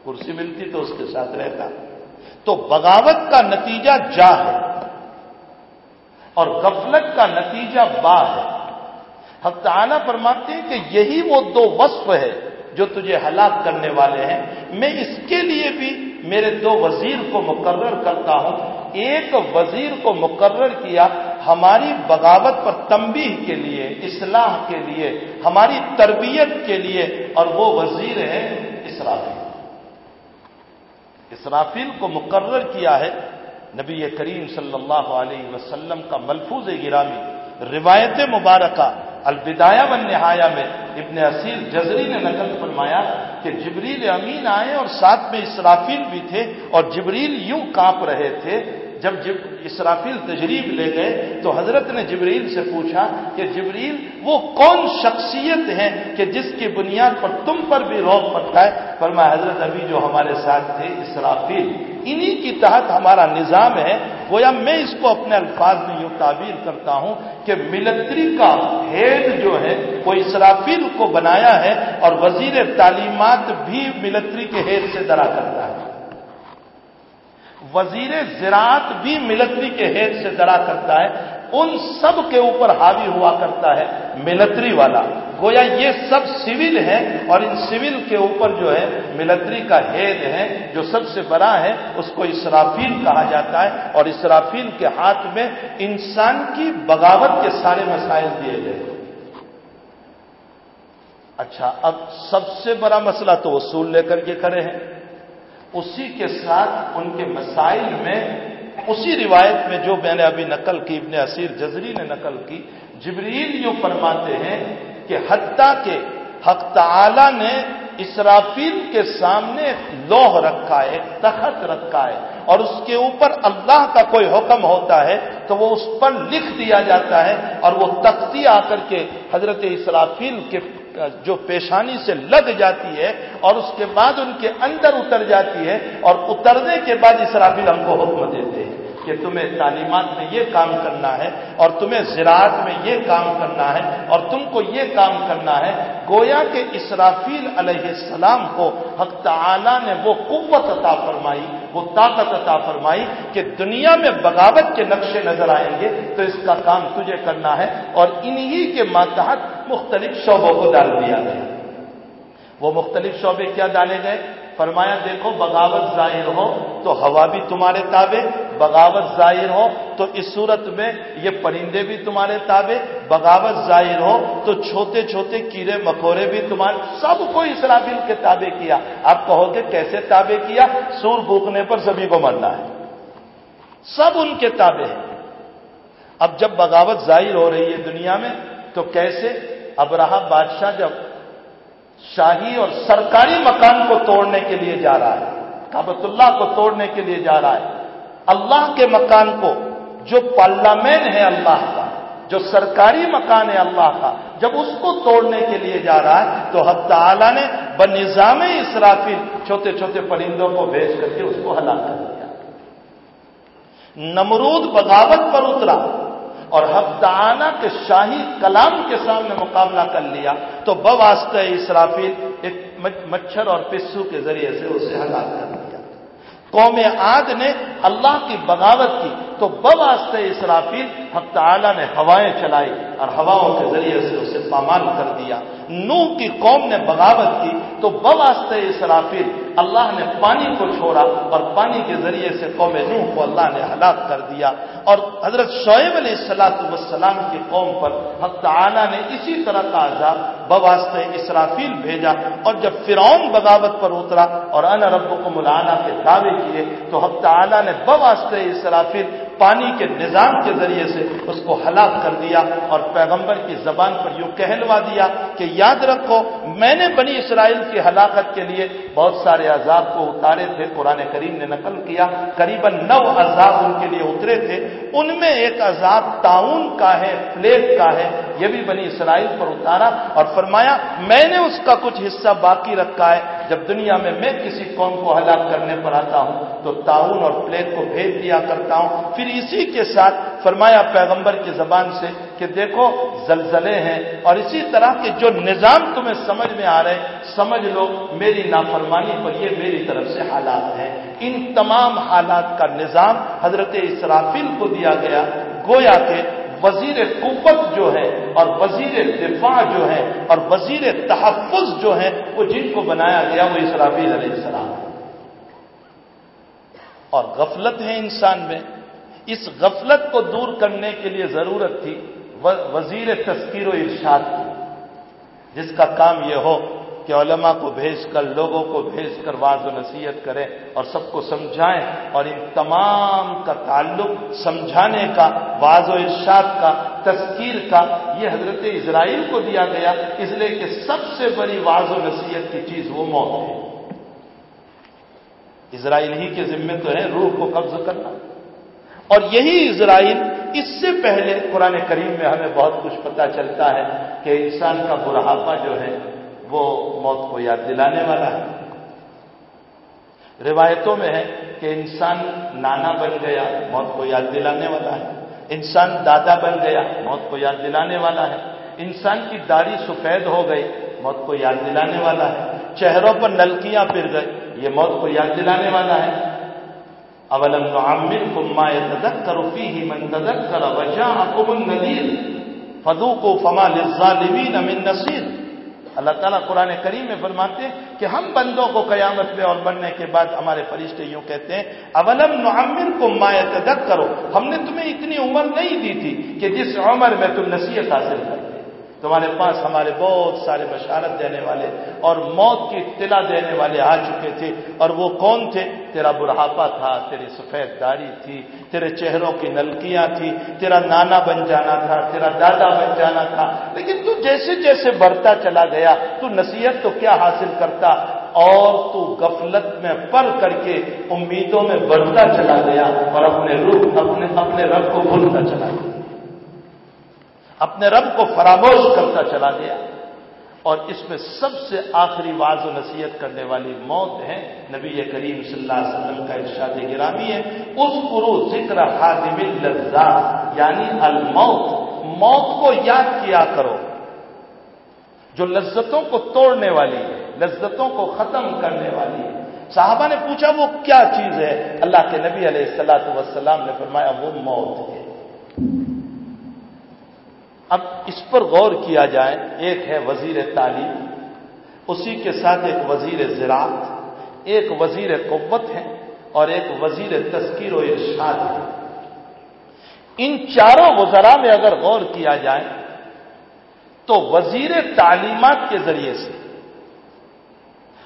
کرسی ملتی تو اس کے ساتھ رہتا۔ تو بغاوت کا نتیجہ جا ہے۔ اور غفلت کا نتیجہ با ہے۔ حق تعالیٰ فرماتے ہیں کہ یہی وہ دو وصف ہے جو تجھے ہلاک کرنے والے ہیں۔ میں اس کے لیے بھی میرے دو وزیر کو مقرر کرتا ہوں۔ ایک وزیر کو مقرر کیا ہماری بغاوت پر تنبیہ کے لیے، اصلاح کے لیے، ہماری تربیت کے لیے، اور وہ وزیر ہے اسرافیل۔ اسرافیل کو مقرر کیا ہے نبی کریم صلی اللہ علیہ وسلم کا ملفوظ گرامی روایت مبارکہ البدایہ و نہایا میں ابن اسیر جزری نے نقل فرمایا کہ جبریل امین آئے اور ساتھ میں اسرافیل بھی تھے اور جبریل یوں کانپ رہے تھے۔ جب جب اسرافیل تجریب لے گئے تو حضرت نے جبریل سے پوچھا کہ جبریل وہ کون شخصیت ہے کہ جس کی بنیاد پر تم پر بھی روک پڑتا ہے پر میں حضرت ابھی جو ہمارے ساتھ تھے اسرافیل۔ انہی کی تحت ہمارا نظام ہے، گویا میں اس کو اپنے الفاظ میں یوں تعبیر کرتا ہوں کہ ملٹری کا ہیڈ جو ہے، وہ اسرافیل کو بنایا ہے اور وزیر تعلیمات بھی ملٹری کے ہیڈ سے درا کرتا ہے۔ وزیر زراعت بھی ملٹری کے ہیڈ سے درا کرتا ہے۔ ان سب کے اوپر حاوی ہوا کرتا ہے ملٹری والا۔ گویا یہ سب سول ہے اور ان سول کے اوپر جو ہے ملٹری کا ہیڈ ہے، جو سب سے بڑا ہے، اس کو اسرافیل کہا جاتا ہے اور اسرافیل کے ہاتھ میں انسان کی بغاوت کے سارے مسائل دیے گئے۔ اچھا اب سب سے بڑا مسئلہ تو وصول لے کر کے کھڑے ہیں۔ اسی کے ساتھ ان کے مسائل میں اسی روایت میں جو میں نے ابھی نقل کی، ابن اسیر جزری نے نقل کی، جبریل یوں فرماتے ہیں کہ حتیٰ کہ حق تعالی نے اسرافیل کے سامنے لوہ رکھا ہے تخت رکھا ہے، اور اس کے اوپر اللہ کا کوئی حکم ہوتا ہے تو وہ اس پر لکھ دیا جاتا ہے اور وہ تختی آ کر کے حضرت اسرافیل کے جو پیشانی سے لگ جاتی ہے اور اس کے بعد ان کے اندر اتر جاتی ہے اور اترنے کے بعد اسرافیل ہم کو حکم دیتے ہیں۔ کہ تمہیں تعلیمات میں یہ کام کرنا ہے اور تمہیں زراعت میں یہ کام کرنا ہے اور تم کو یہ کام کرنا ہے، گویا کہ اسرافیل علیہ السلام کو حق تعالی نے وہ قوت عطا فرمائی، وہ طاقت عطا فرمائی کہ دنیا میں بغاوت کے نقشے نظر آئیں گے تو اس کا کام تجھے کرنا ہے اور انہی کے ماتحت مختلف شعبوں کو ڈال دیا گیا۔ وہ مختلف شعبے کیا ڈالے گئے؟ فرمایا دیکھو بغاوت ظاہر ہو تو ہوا بھی تمہارے تابع، بغاوت ظاہر ہو تو اس صورت میں یہ پرندے بھی تمہارے تابع، بغاوت ظاہر ہو تو چھوٹے چھوٹے کیڑے مکوڑے بھی تمہارے سب کو اسرافیل کے تابع کیا۔ آپ کہو گے کیسے تابع کیا؟ سور بھوکنے پر سبھی کو مرنا ہے۔ سب ان کے تابع ہیں۔ اب جب بغاوت ظاہر ہو رہی ہے دنیا میں تو کیسے؟ اب رہا بادشاہ جب شاہی اور سرکاری مکان کو توڑنے کے لیے جا رہا ہے کابت اللہ کو توڑنے کے لیے جا رہا ہے۔ اللہ کے مکان کو، جو پارلیمنٹ ہے اللہ کا، جو سرکاری مکان ہے اللہ کا، جب اس کو توڑنے کے لیے جا رہا ہے، تو حد تعالیٰ نے ب نظام اسرافی چھوٹے چھوٹے پرندوں کو بھیج کر کے اس کو ہلاک کر دیا۔ نمرود بغاوت پر اترا۔ اور ہفتانہ کے شاہی کلام کے سامنے مقابلہ کر لیا، تو بواسطہ اسرافیل ایک مچھر اور پسو کے ذریعے سے اسے ہلاک کر دیا۔ قوم عاد نے اللہ کی بغاوت کی، تو بواسطہ اسرافیل حق تعالی نے ہوائیں چلائی۔ اور ہواؤں کے ذریعے سے اسے پامال کر دیا۔ نو کی قوم نے بغاوت کی تو بواسطہ اسرافیل اللہ نے پانی کو چھوڑا اور پانی کے ذریعے سے قوم نوح کو اللہ نے ہلاک کر دیا۔ اور حضرت شعیب علیہ السلاۃ وسلام کی قوم پر حق تعالی نے اسی طرح کا عذاب بواسطہ اسرافیل بھیجا۔ اور جب فرعون بغاوت پر اترا اور ان رب کو ملانا کے دعوے کیے تو حق تعالی نے بواسطہ اسرافیل پانی کے نظام کے ذریعے سے اس کو ہلاک کر دیا اور پیغمبر کی زبان پر یوں کہلوا دیا کہ یاد رکھو، میں نے بنی اسرائیل کی ہلاکت کے لیے بہت سارے عذاب کو اتارے تھے، قرآن کریم نے نقل کیا قریب نو عذاب ان کے لیے اترے تھے۔ ان میں ایک عذاب تعاون کا ہے پلیٹ کا ہے، یہ بھی بنی اسرائیل پر اتارا اور فرمایا، میں نے اس کا کچھ حصہ باقی رکھا ہے۔ جب دنیا میں میں کسی قوم کو ہلاک کرنے پر آتا ہوں تو تعاون اور پلیٹ کو بھیج دیا کرتا ہوں۔ پھر اسی کے ساتھ فرمایا پیغمبر کی زبان سے کہ دیکھو زلزلے ہیں اور اسی طرح کے جو نظام تمہیں سمجھ میں آ رہے سمجھ لو میری نافرمانی پر یہ میری طرف سے حالات ہیں۔ ان تمام حالات کا نظام حضرت اسرافیل کو دیا گیا۔ گویا کہ وزیر قوت جو ہے اور وزیر دفاع جو ہے اور وزیر تحفظ جو ہے وہ جن کو بنایا گیا وہ اسرافیل علیہ السلام۔ اور غفلت ہے انسان میں۔ اس غفلت کو دور کرنے کے لیے ضرورت تھی وزیر تذکیر و ارشاد کی، جس کا کام یہ ہو کہ علماء کو بھیج کر، لوگوں کو بھیج کر واض و نصیحت کریں اور سب کو سمجھائیں اور ان تمام کا تعلق سمجھانے کا واض و ارشاد کا، تذکیر کا، یہ حضرت اسرائیل کو دیا گیا۔ اس لیے کہ سب سے بڑی واض و نصیحت کی چیز وہ موت ہے۔ اسرائیل ہی کے ذمے تو ہے روح کو قبض کرنا۔ اور یہی اسرائیل، اس سے پہلے قرآن کریم میں ہمیں بہت کچھ پتا چلتا ہے کہ انسان کا بڑھاپا جو ہے وہ موت کو یاد دلانے والا ہے۔ روایتوں میں ہے کہ انسان نانا بن گیا، موت کو یاد دلانے والا ہے۔ انسان دادا بن گیا، موت کو یاد دلانے والا ہے۔ انسان کی داڑھی سفید ہو گئی، موت کو یاد دلانے والا ہے۔ چہروں پر نلکیاں پھر گئی، یہ موت کو یاد دلانے والا ہے۔ اولم نعمركم ما يتذكر فيه من تذكر وجاءكم النذير فذوقوا فما للظالمين من نصير اللہ تعالیٰ قرآن کریم میں فرماتے ہیں کہ ہم بندوں کو قیامت میں اور بننے کے بعد ہمارے فرشتے یوں کہتے ہیں، اولم نعمر کو مایت کرو ہم نے تمہیں اتنی عمر نہیں دی تھی کہ جس عمر میں تم نصیحت حاصل کرو تمہارے پاس ہمارے بہت سارے بشارت دینے والے اور موت کی اطلاع دینے والے آ چکے تھے اور وہ کون تھے؟ تیرا بڑھاپا تھا، تیری سفید داری تھی، تیرے چہروں کی نلکیاں تھی تیرا نانا بن جانا تھا، تیرا دادا بن جانا تھا، لیکن تو جیسے جیسے بڑھتا چلا گیا، تو نصیحت تو کیا حاصل کرتا؟ اور تو غفلت میں پڑھ کر کے امیدوں میں بڑھتا چلا گیا اور اپنے روح، اپنے اپنے رب کو بھولتا چلا گیا۔ اپنے رب کو فراموش کرتا چلا گیا۔ اور اس میں سب سے آخری واض و نصیحت کرنے والی موت ہے۔ نبی کریم صلی اللہ علیہ وسلم کا ارشاد گرامی ہے۔ اس پرو ذکر حادم لذات یعنی الموت۔ موت کو یاد کیا کرو۔ جو لذتوں کو توڑنے والی ہے، لذتوں کو ختم کرنے والی ہے۔ صحابہ نے پوچھا، وہ کیا چیز ہے؟ اللہ کے نبی علیہ السلاۃ وسلام نے فرمایا، وہ موت ہے۔ اب اس پر غور کیا جائے، ایک ہے وزیر تعلیم، اسی کے ساتھ ایک وزیر زراعت، ایک وزیر قوت ہے اور ایک وزیر تذکیر و ارشاد ہے ان چاروں وزراء میں اگر غور کیا جائے، تو وزیر تعلیمات کے ذریعے سے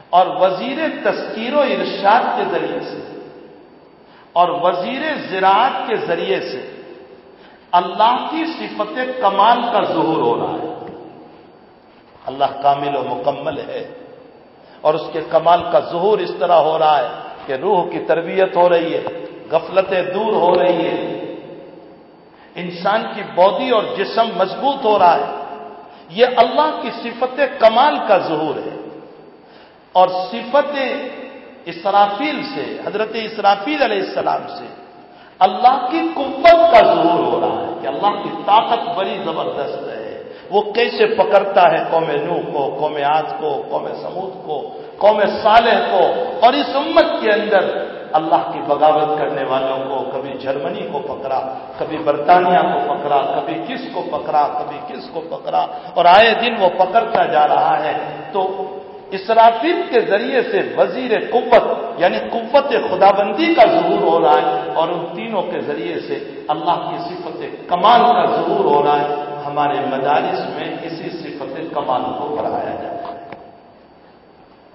اور وزیر تذکیر و ارشاد کے ذریعے سے اور وزیر زراعت کے ذریعے سے اللہ کی صفت کمال کا ظہور ہو رہا ہے۔ اللہ کامل و مکمل ہے۔ اور اس کے کمال کا ظہور اس طرح ہو رہا ہے کہ روح کی تربیت ہو رہی ہے، غفلتیں دور ہو رہی ہے انسان کی بودی اور جسم مضبوط ہو رہا ہے۔ یہ اللہ کی صفت کمال کا ظہور ہے۔ اور صفت اسرافیل سے، حضرت اسرافیل علیہ السلام سے اللہ کی قوت کا ظہور ہو رہا ہے کہ اللہ کی طاقت بڑی زبردست ہے۔ وہ کیسے پکڑتا ہے قوم نو کو، قوم آج کو، قوم سمود کو، قوم صالح کو اور اس امت کے اندر اللہ کی بغاوت کرنے والوں کو، کبھی جرمنی کو پکڑا، کبھی برطانیہ کو پکڑا، کبھی کس کو پکڑا، کبھی کس کو پکڑا اور آئے دن وہ پکڑتا جا رہا ہے۔ تو اسرافیل کے ذریعے سے وزیر قوت یعنی قوت خدابندی کا ظہور ہو رہا ہے، اور ان تینوں کے ذریعے سے اللہ کی صفت کمال کا ظہور ہو رہا ہے، ہمارے مدارس میں اسی صفت کمال کو پڑھایا جاتا ہے۔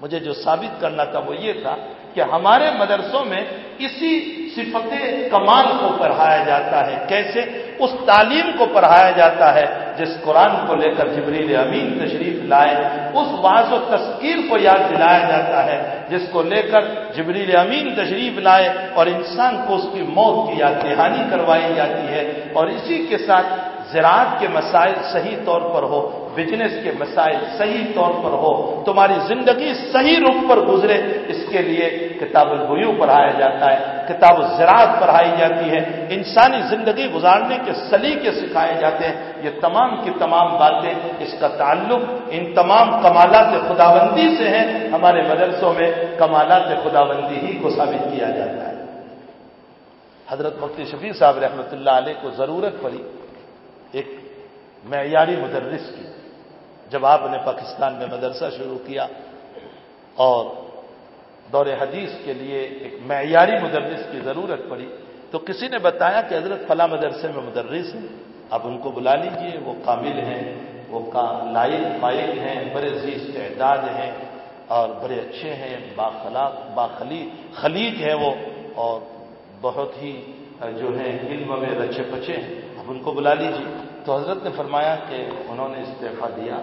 مجھے جو ثابت کرنا تھا وہ یہ تھا کہ ہمارے مدرسوں میں اسی صفت کمال کو پڑھایا جاتا ہے۔ کیسے؟ اس تعلیم کو پڑھایا جاتا ہے جس قرآن کو لے کر جبریل امین تشریف لائے، اس بعض و تذکیر کو یاد دلایا جاتا ہے جس کو لے کر جبریل امین تشریف لائے اور انسان کو اس کی موت کی یاد، دہانی کروائی جاتی ہے اور اسی کے ساتھ زراعت کے مسائل صحیح طور پر ہو۔ بزنس کے مسائل صحیح طور پر ہو، تمہاری زندگی صحیح رخ پر گزرے، اس کے لیے کتاب البیو پڑھایا جاتا ہے، کتاب زراعت پڑھائی جاتی ہے، انسانی زندگی گزارنے کے سلیقے سکھائے جاتے ہیں، یہ تمام کی تمام باتیں اس کا تعلق ان تمام کمالات خداوندی سے ہیں، ہمارے مدرسوں میں کمالات خداوندی ہی کو ثابت کیا جاتا ہے۔ حضرت مفتی شفیع صاحب رحمۃ اللہ علیہ کو ضرورت پڑی ایک معیاری مدرس کی۔ جب آپ نے پاکستان میں مدرسہ شروع کیا اور دور حدیث کے لیے ایک معیاری مدرس کی ضرورت پڑی، تو کسی نے بتایا کہ حضرت فلاں مدرسے میں مدرس ہیں، آپ ان کو بلا لیجیے، وہ کامل ہیں، وہ لائق فائق ہیں، بڑے عزیز تعداد ہیں اور بڑے اچھے ہیں، باخلاق، باخلی، خلیج ہیں وہ اور بہت ہی جو ہے علم میں رچے پچے ہیں، آپ ان کو بلا لیجیے تو حضرت نے فرمایا کہ انہوں نے استعفی دیا۔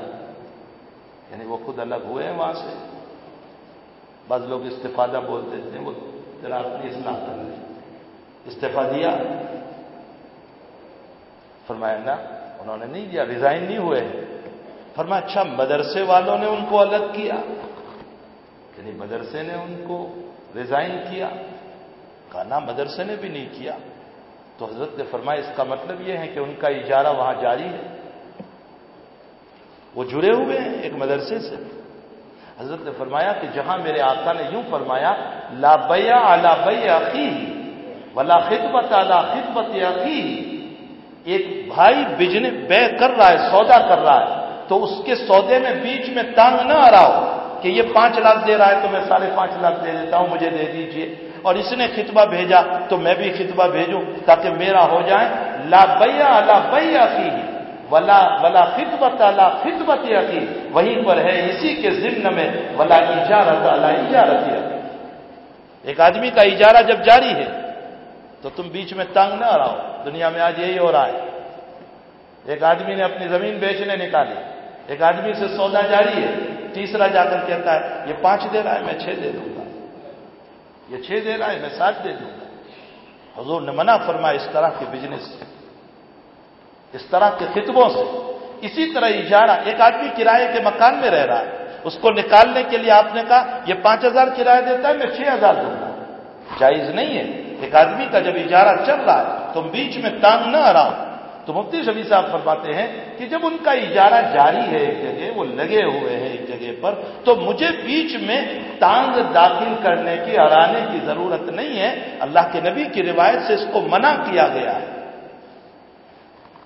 یعنی وہ خود الگ ہوئے ہیں وہاں سے۔ بعض لوگ استفادہ بولتے تھے وہ ذرا اپنی اصلاح کر لیں۔ استعفی دیا۔ فرمایا نا انہوں نے نہیں دیا ریزائن نہیں ہوئے۔ فرمایا اچھا مدرسے والوں نے ان کو الگ کیا۔ یعنی مدرسے نے ان کو ریزائن کیا۔ کہا نا مدرسے نے بھی نہیں کیا۔ تو حضرت نے فرمایا، اس کا مطلب یہ ہے کہ ان کا اجارہ وہاں جاری ہے۔ وہ جڑے ہوئے ہیں ایک مدرسے سے۔ حضرت نے فرمایا کہ جہاں میرے آقا نے یوں فرمایا، لا بیا الا بی عقی ولا خدمت الا خدمت عقی ایک بھائی بجنے بے کر رہا ہے، سودا کر رہا ہے، تو اس کے سودے میں بیچ میں تانگ نہ آ رہا ہو کہ یہ پانچ لاکھ دے رہا ہے تو میں ساڑھے پانچ لاکھ دے دیتا ہوں، مجھے دے دیجیے۔ اور اس نے خطبہ بھیجا تو میں بھی خطبہ بھیجوں تاکہ میرا ہو جائے۔ لا بیا لا بیا کی ولا ولا خطبت لا خطبت عقی وہیں پر ہے اسی کے ضمن میں ولا اجارت لا اجارت ایک آدمی کا اجارہ جب جاری ہے تو تم بیچ میں تنگ نہ رہو، دنیا میں آج یہی ہو رہا ہے۔ ایک آدمی نے اپنی زمین بیچنے نکالی، ایک آدمی سے سودا جاری ہے، تیسرا جا کر کہتا ہے، یہ پانچ دے رہا ہے، میں چھ دے دوں گا۔ یہ چھ دے رہا ہے، میں سات دے دوں گا۔ حضور نے منع فرمایا اس طرح کے بزنس اس طرح کے خطبوں سے اسی طرح اجارہ، ایک آدمی کرائے کے مکان میں رہ رہا ہے، اس کو نکالنے کے لیے آپ نے کہا، یہ پانچ ہزار کرایہ دیتا ہے، میں چھ ہزار دوں گا۔ جائز نہیں ہے۔ ایک آدمی کا جب اجارہ چل رہا ہے تو بیچ میں تانگ نہ آ رہا ہو تو مفتی شبی صاحب فرماتے ہیں کہ جب ان کا اجارہ جاری ہے ایک جگہ، وہ لگے ہوئے ہیں ایک جگہ پر، تو مجھے بیچ میں تانگ داخل کرنے کی اڑانے کی ضرورت نہیں ہے۔ اللہ کے نبی کی روایت سے اس کو منع کیا گیا ہے۔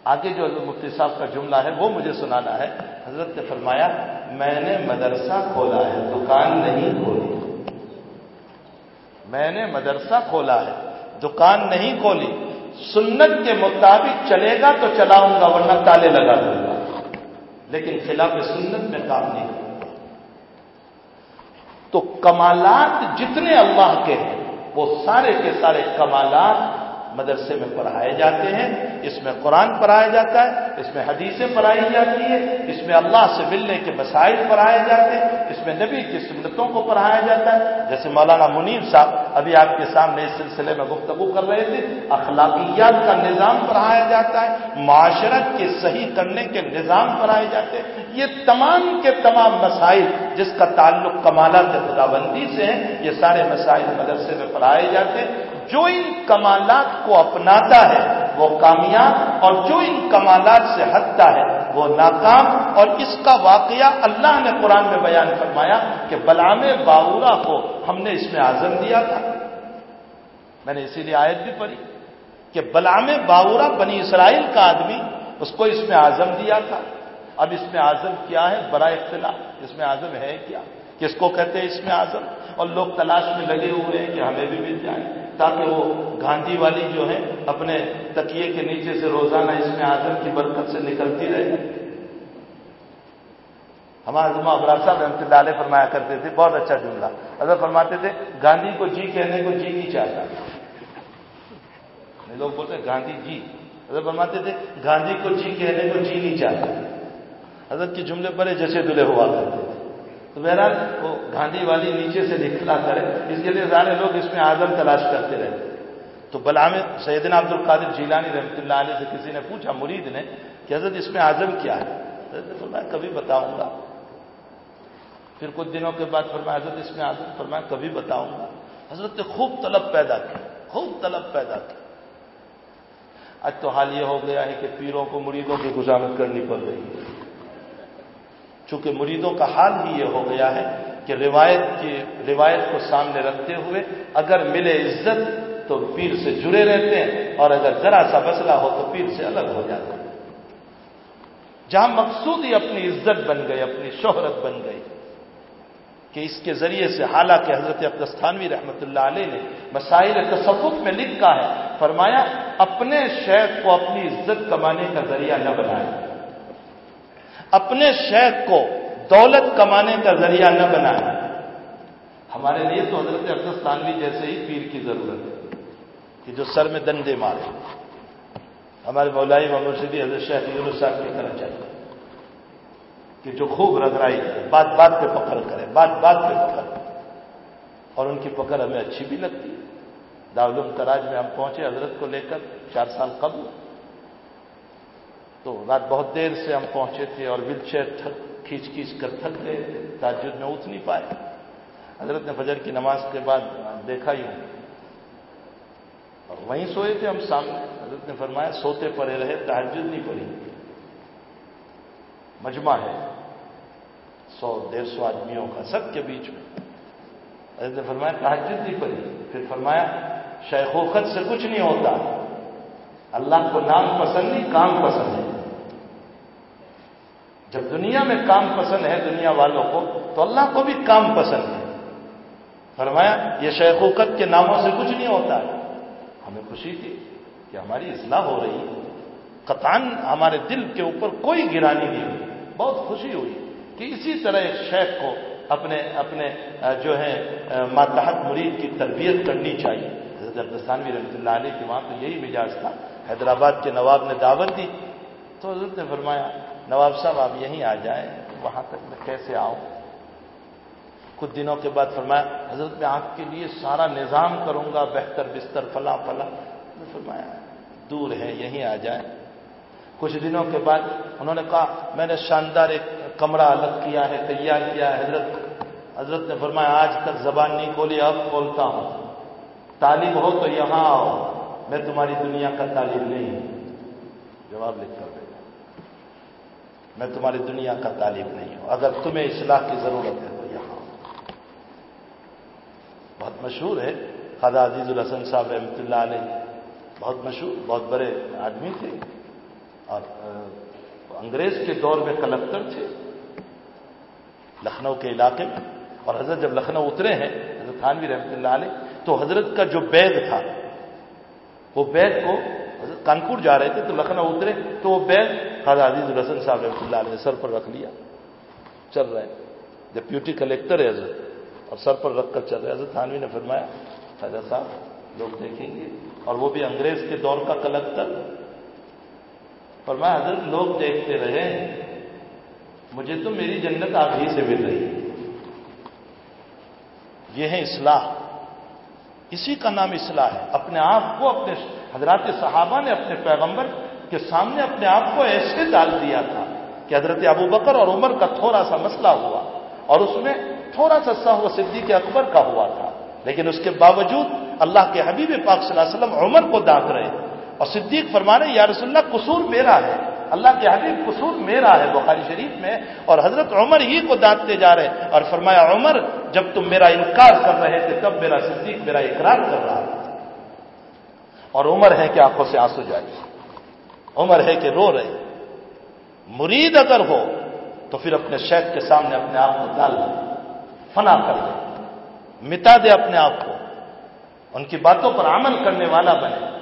آگے جو مفتی صاحب کا جملہ ہے، وہ مجھے سنانا ہے۔ حضرت نے فرمایا، میں نے مدرسہ کھولا ہے، دکان نہیں کھولی۔ میں نے مدرسہ کھولا ہے، دکان نہیں کھولی۔ سنت کے مطابق چلے گا تو چلاؤں گا، ورنہ تالے لگا دوں گا۔ لیکن خلاف سنت میں کام نہیں۔ کروں تو کمالات جتنے اللہ کے ہیں، وہ سارے کے سارے کمالات مدرسے میں پڑھائے جاتے ہیں، اس میں قرآن پڑھایا جاتا ہے، اس میں حدیثیں پڑھائی جاتی ہے اس میں اللہ سے ملنے کے مسائل پڑھائے جاتے ہیں، اس میں نبی کی سنتوں کو پڑھایا جاتا ہے۔ جیسے مولانا منیر صاحب ابھی آپ کے سامنے اس سلسلے میں گفتگو کر رہے تھے، اخلاقیات کا نظام پڑھایا جاتا ہے، معاشرت کے صحیح کرنے کے نظام پڑھائے جاتے ہیں۔ یہ تمام کے تمام مسائل جس کا تعلق کمالات خدا بندی سے ہیں، یہ سارے مسائل مدرسے میں پڑھائے جاتے ہیں۔ جو ان کمالات کو اپناتا ہے، وہ کامیاب اور جو ان کمالات سے ہٹتا ہے، وہ ناکام اور اس کا واقعہ اللہ نے قرآن میں بیان فرمایا کہ بلام باورا کو ہم نے اس میں آزم دیا تھا۔ میں نے اسی لیے آیت بھی پڑھی کہ بلام باورا بنی اسرائیل کا آدمی اس کو اس میں آزم دیا تھا۔ اب اس میں آزم کیا ہے؟ بڑا اختلاف۔ اس میں آزم ہے کیا؟ کس کو کہتے ہیں اس میں آزم اور لوگ تلاش میں لگے ہوئے ہیں کہ ہمیں بھی مل جائے۔ تاکہ وہ گاندھی والی جو ہے اپنے تکیے کے نیچے سے روزانہ اس میں آزم کی برکت سے نکلتی رہے۔ ہمارا جمعہ ابرار صاحب رحمت ڈالے فرمایا کرتے تھے، بہت اچھا جملہ۔ اگر فرماتے تھے، گاندھی کو جی کہنے کو جی نہیں چاہتا لوگ بولتے ہیں، گاندھی جی۔ اگر فرماتے تھے، گاندھی کو جی کہنے کو جی نہیں چاہتا۔ حضرت کے جملے بڑے جیسے دلے ہوا کرتے تھے۔ تو بہرحال وہ گاندھی والی نیچے سے نکلا کرے، اس کے لیے سارے لوگ اس میں آزم تلاش کرتے رہتے تو بلام سیدنا عبد القادر جیلانی رحمۃ اللہ علیہ سے کسی نے پوچھا، مرید نے کہ حضرت اس میں آزم کیا ہے؟ فرمایا، کبھی بتاؤں گا۔ پھر کچھ دنوں کے بعد فرمایا، حضرت اس میں آزم فرمایا، کبھی بتاؤں گا۔ حضرت نے خوب طلب پیدا کی، خوب طلب پیدا کی۔ آج تو حال یہ ہو گیا ہے کہ پیروں کو، مریدوں کی گزامت کرنی پڑ رہی ہے۔ چونکہ مریدوں کا حال ہی یہ ہو گیا ہے کہ روایت کی روایت کو سامنے رکھتے ہوئے اگر ملے عزت تو پیر سے جڑے رہتے ہیں اور اگر ذرا سا مسئلہ ہو تو پیر سے الگ ہو جاتے ہیں۔ جہاں مقصود ہی اپنی عزت بن گئی، اپنی شہرت بن گئی، کہ اس کے ذریعے سے حالانکہ حضرت ابدستانوی رحمۃ اللہ علیہ نے مسائل تصوف میں لکھا ہے، فرمایا، اپنے شیخ کو اپنی عزت کمانے کا ذریعہ نہ بنائے۔ اپنے شیخ کو دولت کمانے کا ذریعہ نہ بنائے۔ ہمارے لیے تو حضرت افغانستانوی جیسے ہی پیر کی ضرورت ہے کہ جو سر میں دندے مارے۔ ہمارے مولائی محمد شدی حضرت شیخ یونس صاحب کی طرح چاہیے کہ جو خوب رگرائی کرے بات بات پہ پکڑ کرے، بات بات پہ پکڑ۔ اور ان کی پکڑ ہمیں اچھی بھی لگتی۔ ہے دارالعلوم تراج میں ہم پہنچے، حضرت کو لے کر چار سال قبل۔ تو رات بہت دیر سے ہم پہنچے تھے اور ویل چیئر کھینچ کھینچ کر تھک گئے تھے تاجد میں اٹھ نہیں پائے۔ حضرت نے فجر کی نماز کے بعد دیکھا ہی اور وہیں سوئے تھے ہم سامنے۔ حضرت نے فرمایا، سوتے پڑے رہے، تحجد نہیں پڑی مجمع ہے۔ سو، ڈیڑھ سو آدمیوں کا، سب کے بیچ میں۔ حضرت نے فرمایا، تحجد نہیں پڑی پھر فرمایا شیخوخت سے کچھ نہیں ہوتا۔ اللہ کو نام پسند نہیں، کام پسند ہے۔ جب دنیا میں کام پسند ہے دنیا والوں کو، تو اللہ کو بھی کام پسند ہے۔ فرمایا، یہ شیخوقت کے ناموں سے کچھ نہیں ہوتا۔ ہمیں خوشی تھی کہ ہماری اصلاح ہو رہی ہے۔ قطان ہمارے دل کے اوپر کوئی گرانی نہیں ہوئی۔ بہت خوشی ہوئی کہ اسی طرح ایک شیخ کو اپنے اپنے جو ہے ماتحت مرید کی تربیت کرنی چاہیے۔ حضرت عبدالسانوی رحمۃ اللہ علیہ کے وہاں تو یہی مزاج تھا۔ حیدرآباد کے نواب نے دعوت دی۔ تو حضرت نے فرمایا نواب صاحب، آپ یہیں آ جائیں، وہاں تک میں کیسے آؤں؟ کچھ دنوں کے بعد فرمایا، حضرت، میں آپ کے لیے سارا نظام کروں گا، بہتر، بستر، فلاں فلاں۔ فرمایا، دور ہے، یہیں آ جائیں۔ کچھ دنوں کے بعد انہوں نے کہا، میں نے شاندار ایک کمرہ الگ کیا ہے، تیار کیا ہے، حضرت۔ حضرت نے فرمایا، آج تک زبان نہیں کھولی، اب کھولتا ہوں۔ تعلیم ہو تو یہاں آؤ، میں تمہاری دنیا کا تعلیم نہیں ہوں۔ جواب لکھ کر میں تمہاری دنیا کا تعلیم نہیں ہوں۔ اگر تمہیں اصلاح کی ضرورت ہے تو یہاں۔ بہت مشہور ہے خدا عزیز الحسن صاحب رحمۃ اللہ علیہ۔ بہت مشہور، بہت بڑے آدمی تھے۔ اور انگریز کے دور میں کلکٹر تھے۔ لکھنؤ کے علاقے میں۔ اور حضرت جب لکھنؤ اترے ہیں، حضرت خانوی رحمۃ اللہ علیہ، تو حضرت کا جو بیگ تھا، وہ بیگ کو حضرت کانپور جا رہے تھے، تو لکھنؤ اترے، تو وہ بیگ خاص عزیز الحسن صاحب رحمۃ اللہ علیہ سر پر رکھ لیا، چل رہے ہیں۔ ڈپیوٹی کلیکٹر ہے حضرت، اور سر پر رکھ کر چل رہے حضرت تھانوی نے فرمایا حضرت صاحب، لوگ دیکھیں گے۔ اور وہ بھی انگریز کے دور کا کلیکٹر فرمایا، حضرت، لوگ دیکھتے رہے مجھے تو میری جنت آپ ہی سے مل رہی ہے۔ یہ ہے اصلاح۔ اسی کا نام اصلاح ہے۔ اپنے آپ کو، اپنے حضرات صحابہ نے، اپنے پیغمبر کے سامنے اپنے آپ کو ایسے ڈال دیا تھا کہ حضرت ابو بکر اور عمر کا تھوڑا سا مسئلہ ہوا اور اس میں تھوڑا سا سہ صدیق اکبر کا ہوا تھا۔ لیکن اس کے باوجود اللہ کے حبیب پاک صلی اللہ علیہ وسلم عمر کو دانت رہے اور صدیق فرمانے، یا رسول اللہ، قصور میرا ہے۔ اللہ کے حبیب، قصور میرا ہے۔ بخاری شریف میں اور حضرت عمر ہی کو دانتتے جا رہے اور فرمایا، عمر، جب تم میرا انکار کر رہے تھے، تب میرا صدیق میرا اقرار کر رہا تھا۔ اور عمر ہے کہ آنکھوں سے آنسو جائے۔ عمر ہے کہ رو رہے مرید اگر ہو تو پھر اپنے شیخ کے سامنے اپنے آپ کو ڈال دے۔ فنا کر دے۔ مٹا دے اپنے آپ کو۔ ان کی باتوں پر عمل کرنے والا بنے۔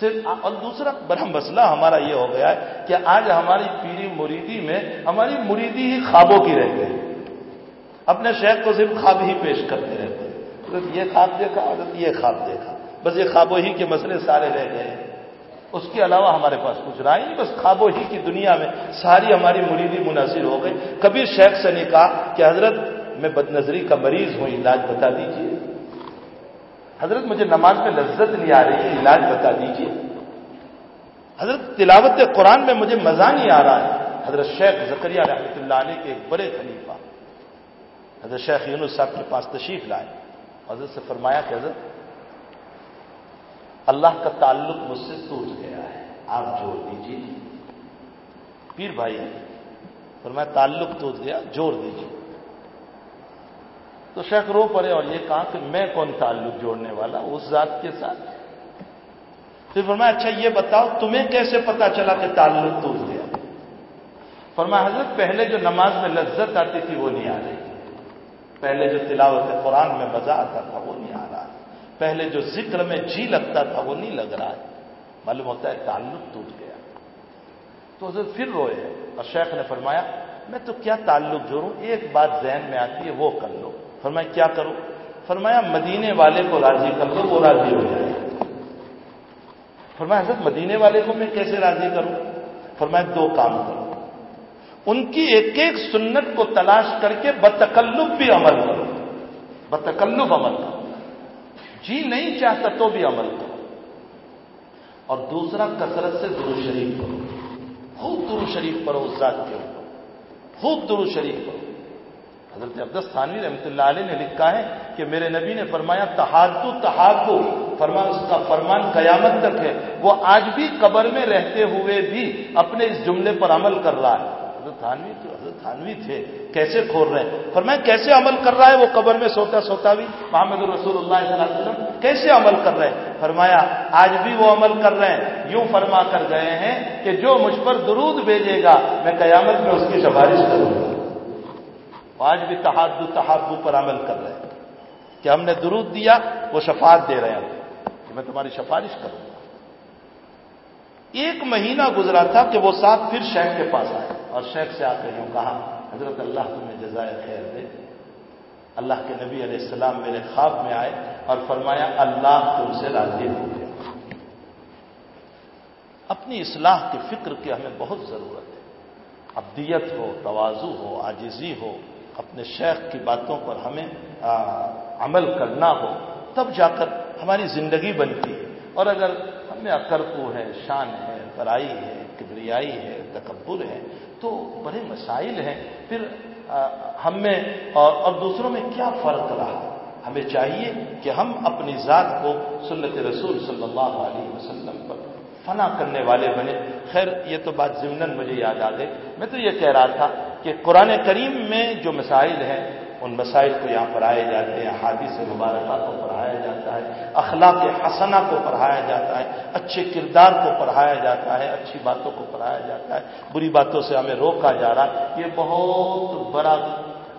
صرف اور دوسرا برہم مسئلہ ہمارا یہ ہو گیا ہے کہ آج ہماری پیری مریدی میں ہماری مریدی ہی خوابوں کی رہ گئی اپنے شیخ کو صرف خواب ہی پیش کرتے رہتے حضرت یہ خواب دیکھا، حضرت یہ خواب دیکھا۔ بس یہ خوابوں ہی کے مسئلے سارے رہ گئے۔ اس کے علاوہ ہمارے پاس کچھ رہا نہیں، بس خوابوں ہی کی دنیا میں ساری ہماری مریدی مناظر ہو گئی کبھی شیخ سے نے کہا کہ حضرت، میں بد نظری کا مریض ہوں، علاج بتا دیجیے حضرت، مجھے نماز میں لذت نہیں آ رہی ہے علاج بتا دیجیے حضرت، تلاوت قرآن میں مجھے مزہ نہیں آ رہا ہے۔ حضرت شیخ زکریہ رحمۃ اللہ علیہ کے ایک بڑے خلیفہ۔ حضرت شیخ یونس صاحب کے پاس تشریف لائے۔ حضرت سے فرمایا کہ حضرت اللہ کا تعلق مجھ سے ٹوٹ گیا ہے، آپ جوڑ دیجیے پیر بھائی، فرمایا تعلق ٹوٹ گیا، جوڑ دیجیے تو شیخ رو پڑے اور یہ کہا کہ میں کون تعلق جوڑنے والا، اس ذات کے ساتھ۔ پھر فرمایا اچھا یہ بتاؤ، تمہیں کیسے پتا چلا کہ تعلق ٹوٹ گیا؟ فرمایا، حضرت، پہلے جو نماز میں لذت آتی تھی وہ نہیں آ رہی۔ پہلے جو تلاوت قرآن میں مزہ آتا تھا وہ نہیں آ رہا۔ پہلے جو ذکر میں جی لگتا تھا وہ نہیں لگ رہا ہے۔ معلوم ہوتا ہے تعلق ٹوٹ گیا۔ تو حضرت پھر روئے اور شیخ نے فرمایا، میں تو کیا تعلق جوڑوں؟ ایک بات ذہن میں آتی ہے، وہ کر لو۔ فرمایا، کیا کروں؟ فرمایا، مدینے والے کو راضی کر لو، وہ راضی ہو جائے۔ فرمایا، حضرت، مدینے والے کو میں کیسے راضی کروں؟ فرمایا، دو کام کرو۔ ان کی ایک ایک سنت کو تلاش کر کے بتکلف بھی عمل کرو۔ بتکلف عمل کرو۔ جی نہیں چاہتا تو بھی عمل کرو۔ اور دوسرا کثرت سے درو شریف کرو خوب درو شریف پڑھو اس ذات کے اوپر۔ خوب درو شریف پڑھو۔ حضرت عبدس ثانوی رحمۃ اللہ علیہ نے لکھا ہے کہ میرے نبی نے فرمایا تحادو تحادو فرما اس کا فرمان قیامت تک ہے۔ وہ آج بھی قبر میں رہتے ہوئے بھی اپنے اس جملے پر عمل کر رہا ہے۔ حضرت تھانوی تو حضرت تھانوی تھے، کیسے کھول رہے ہیں؟ فرمایا، کیسے عمل کر رہا ہے وہ قبر میں سوتا سوتا بھی؟ محمد الرسول اللہ صلی اللہ علیہ وسلم، کیسے عمل کر رہے ہیں؟ فرمایا، آج بھی وہ عمل کر رہے ہیں۔ یوں فرما کر گئے ہیں کہ جو مجھ پر درود بھیجے گا، میں قیامت میں اس کی سفارش کروں گا۔ آج بھی تحادو تحابو پر عمل کر رہے ہیں۔ کہ ہم نے درود دیا، وہ شفاعت دے رہے ہیں۔ کہ میں تمہاری سفارش کروں گا۔ ایک مہینہ گزرا تھا کہ وہ ساتھ پھر شیخ کے پاس آئے۔ اور شیخ سے آ کر یوں کہا، حضرت اللہ تمہیں جزائے خیر دے۔ اللہ کے نبی علیہ السلام میرے خواب میں آئے اور فرمایا، اللہ تم سے راضی ہو گیا۔ اپنی اصلاح کی فکر کی ہمیں بہت ضرورت ہے۔ ابدیت ہو، توازو ہو آجزی ہو، اپنے شیخ کی باتوں پر ہمیں عمل کرنا ہو، تب جا کر ہماری زندگی بنتی ہے۔ اور اگر ہمیں اکرپو ہے، شان ہے برائی ہے، کبریائی ہے، تکبر ہے تو بڑے مسائل ہیں۔ پھر ہم میں اور اور دوسروں میں کیا فرق رہا؟ ہمیں چاہیے کہ ہم اپنی ذات کو سنت رسول صلی اللہ علیہ وسلم پر فنا کرنے والے بنے خیر، یہ تو بات ضمن مجھے یاد آ گئی۔ میں تو یہ کہہ رہا تھا کہ قرآن کریم میں جو مسائل ہیں ان مسائل کو یہاں پڑھائے جاتے ہیں حادث مبارکہ کو پڑھایا جاتا ہے، اخلاق حسنہ کو پڑھایا جاتا ہے، اچھے کردار کو پڑھایا جاتا ہے، اچھی باتوں کو پڑھایا جاتا ہے، بری باتوں سے ہمیں روکا جا رہا ہے۔ یہ بہت بڑا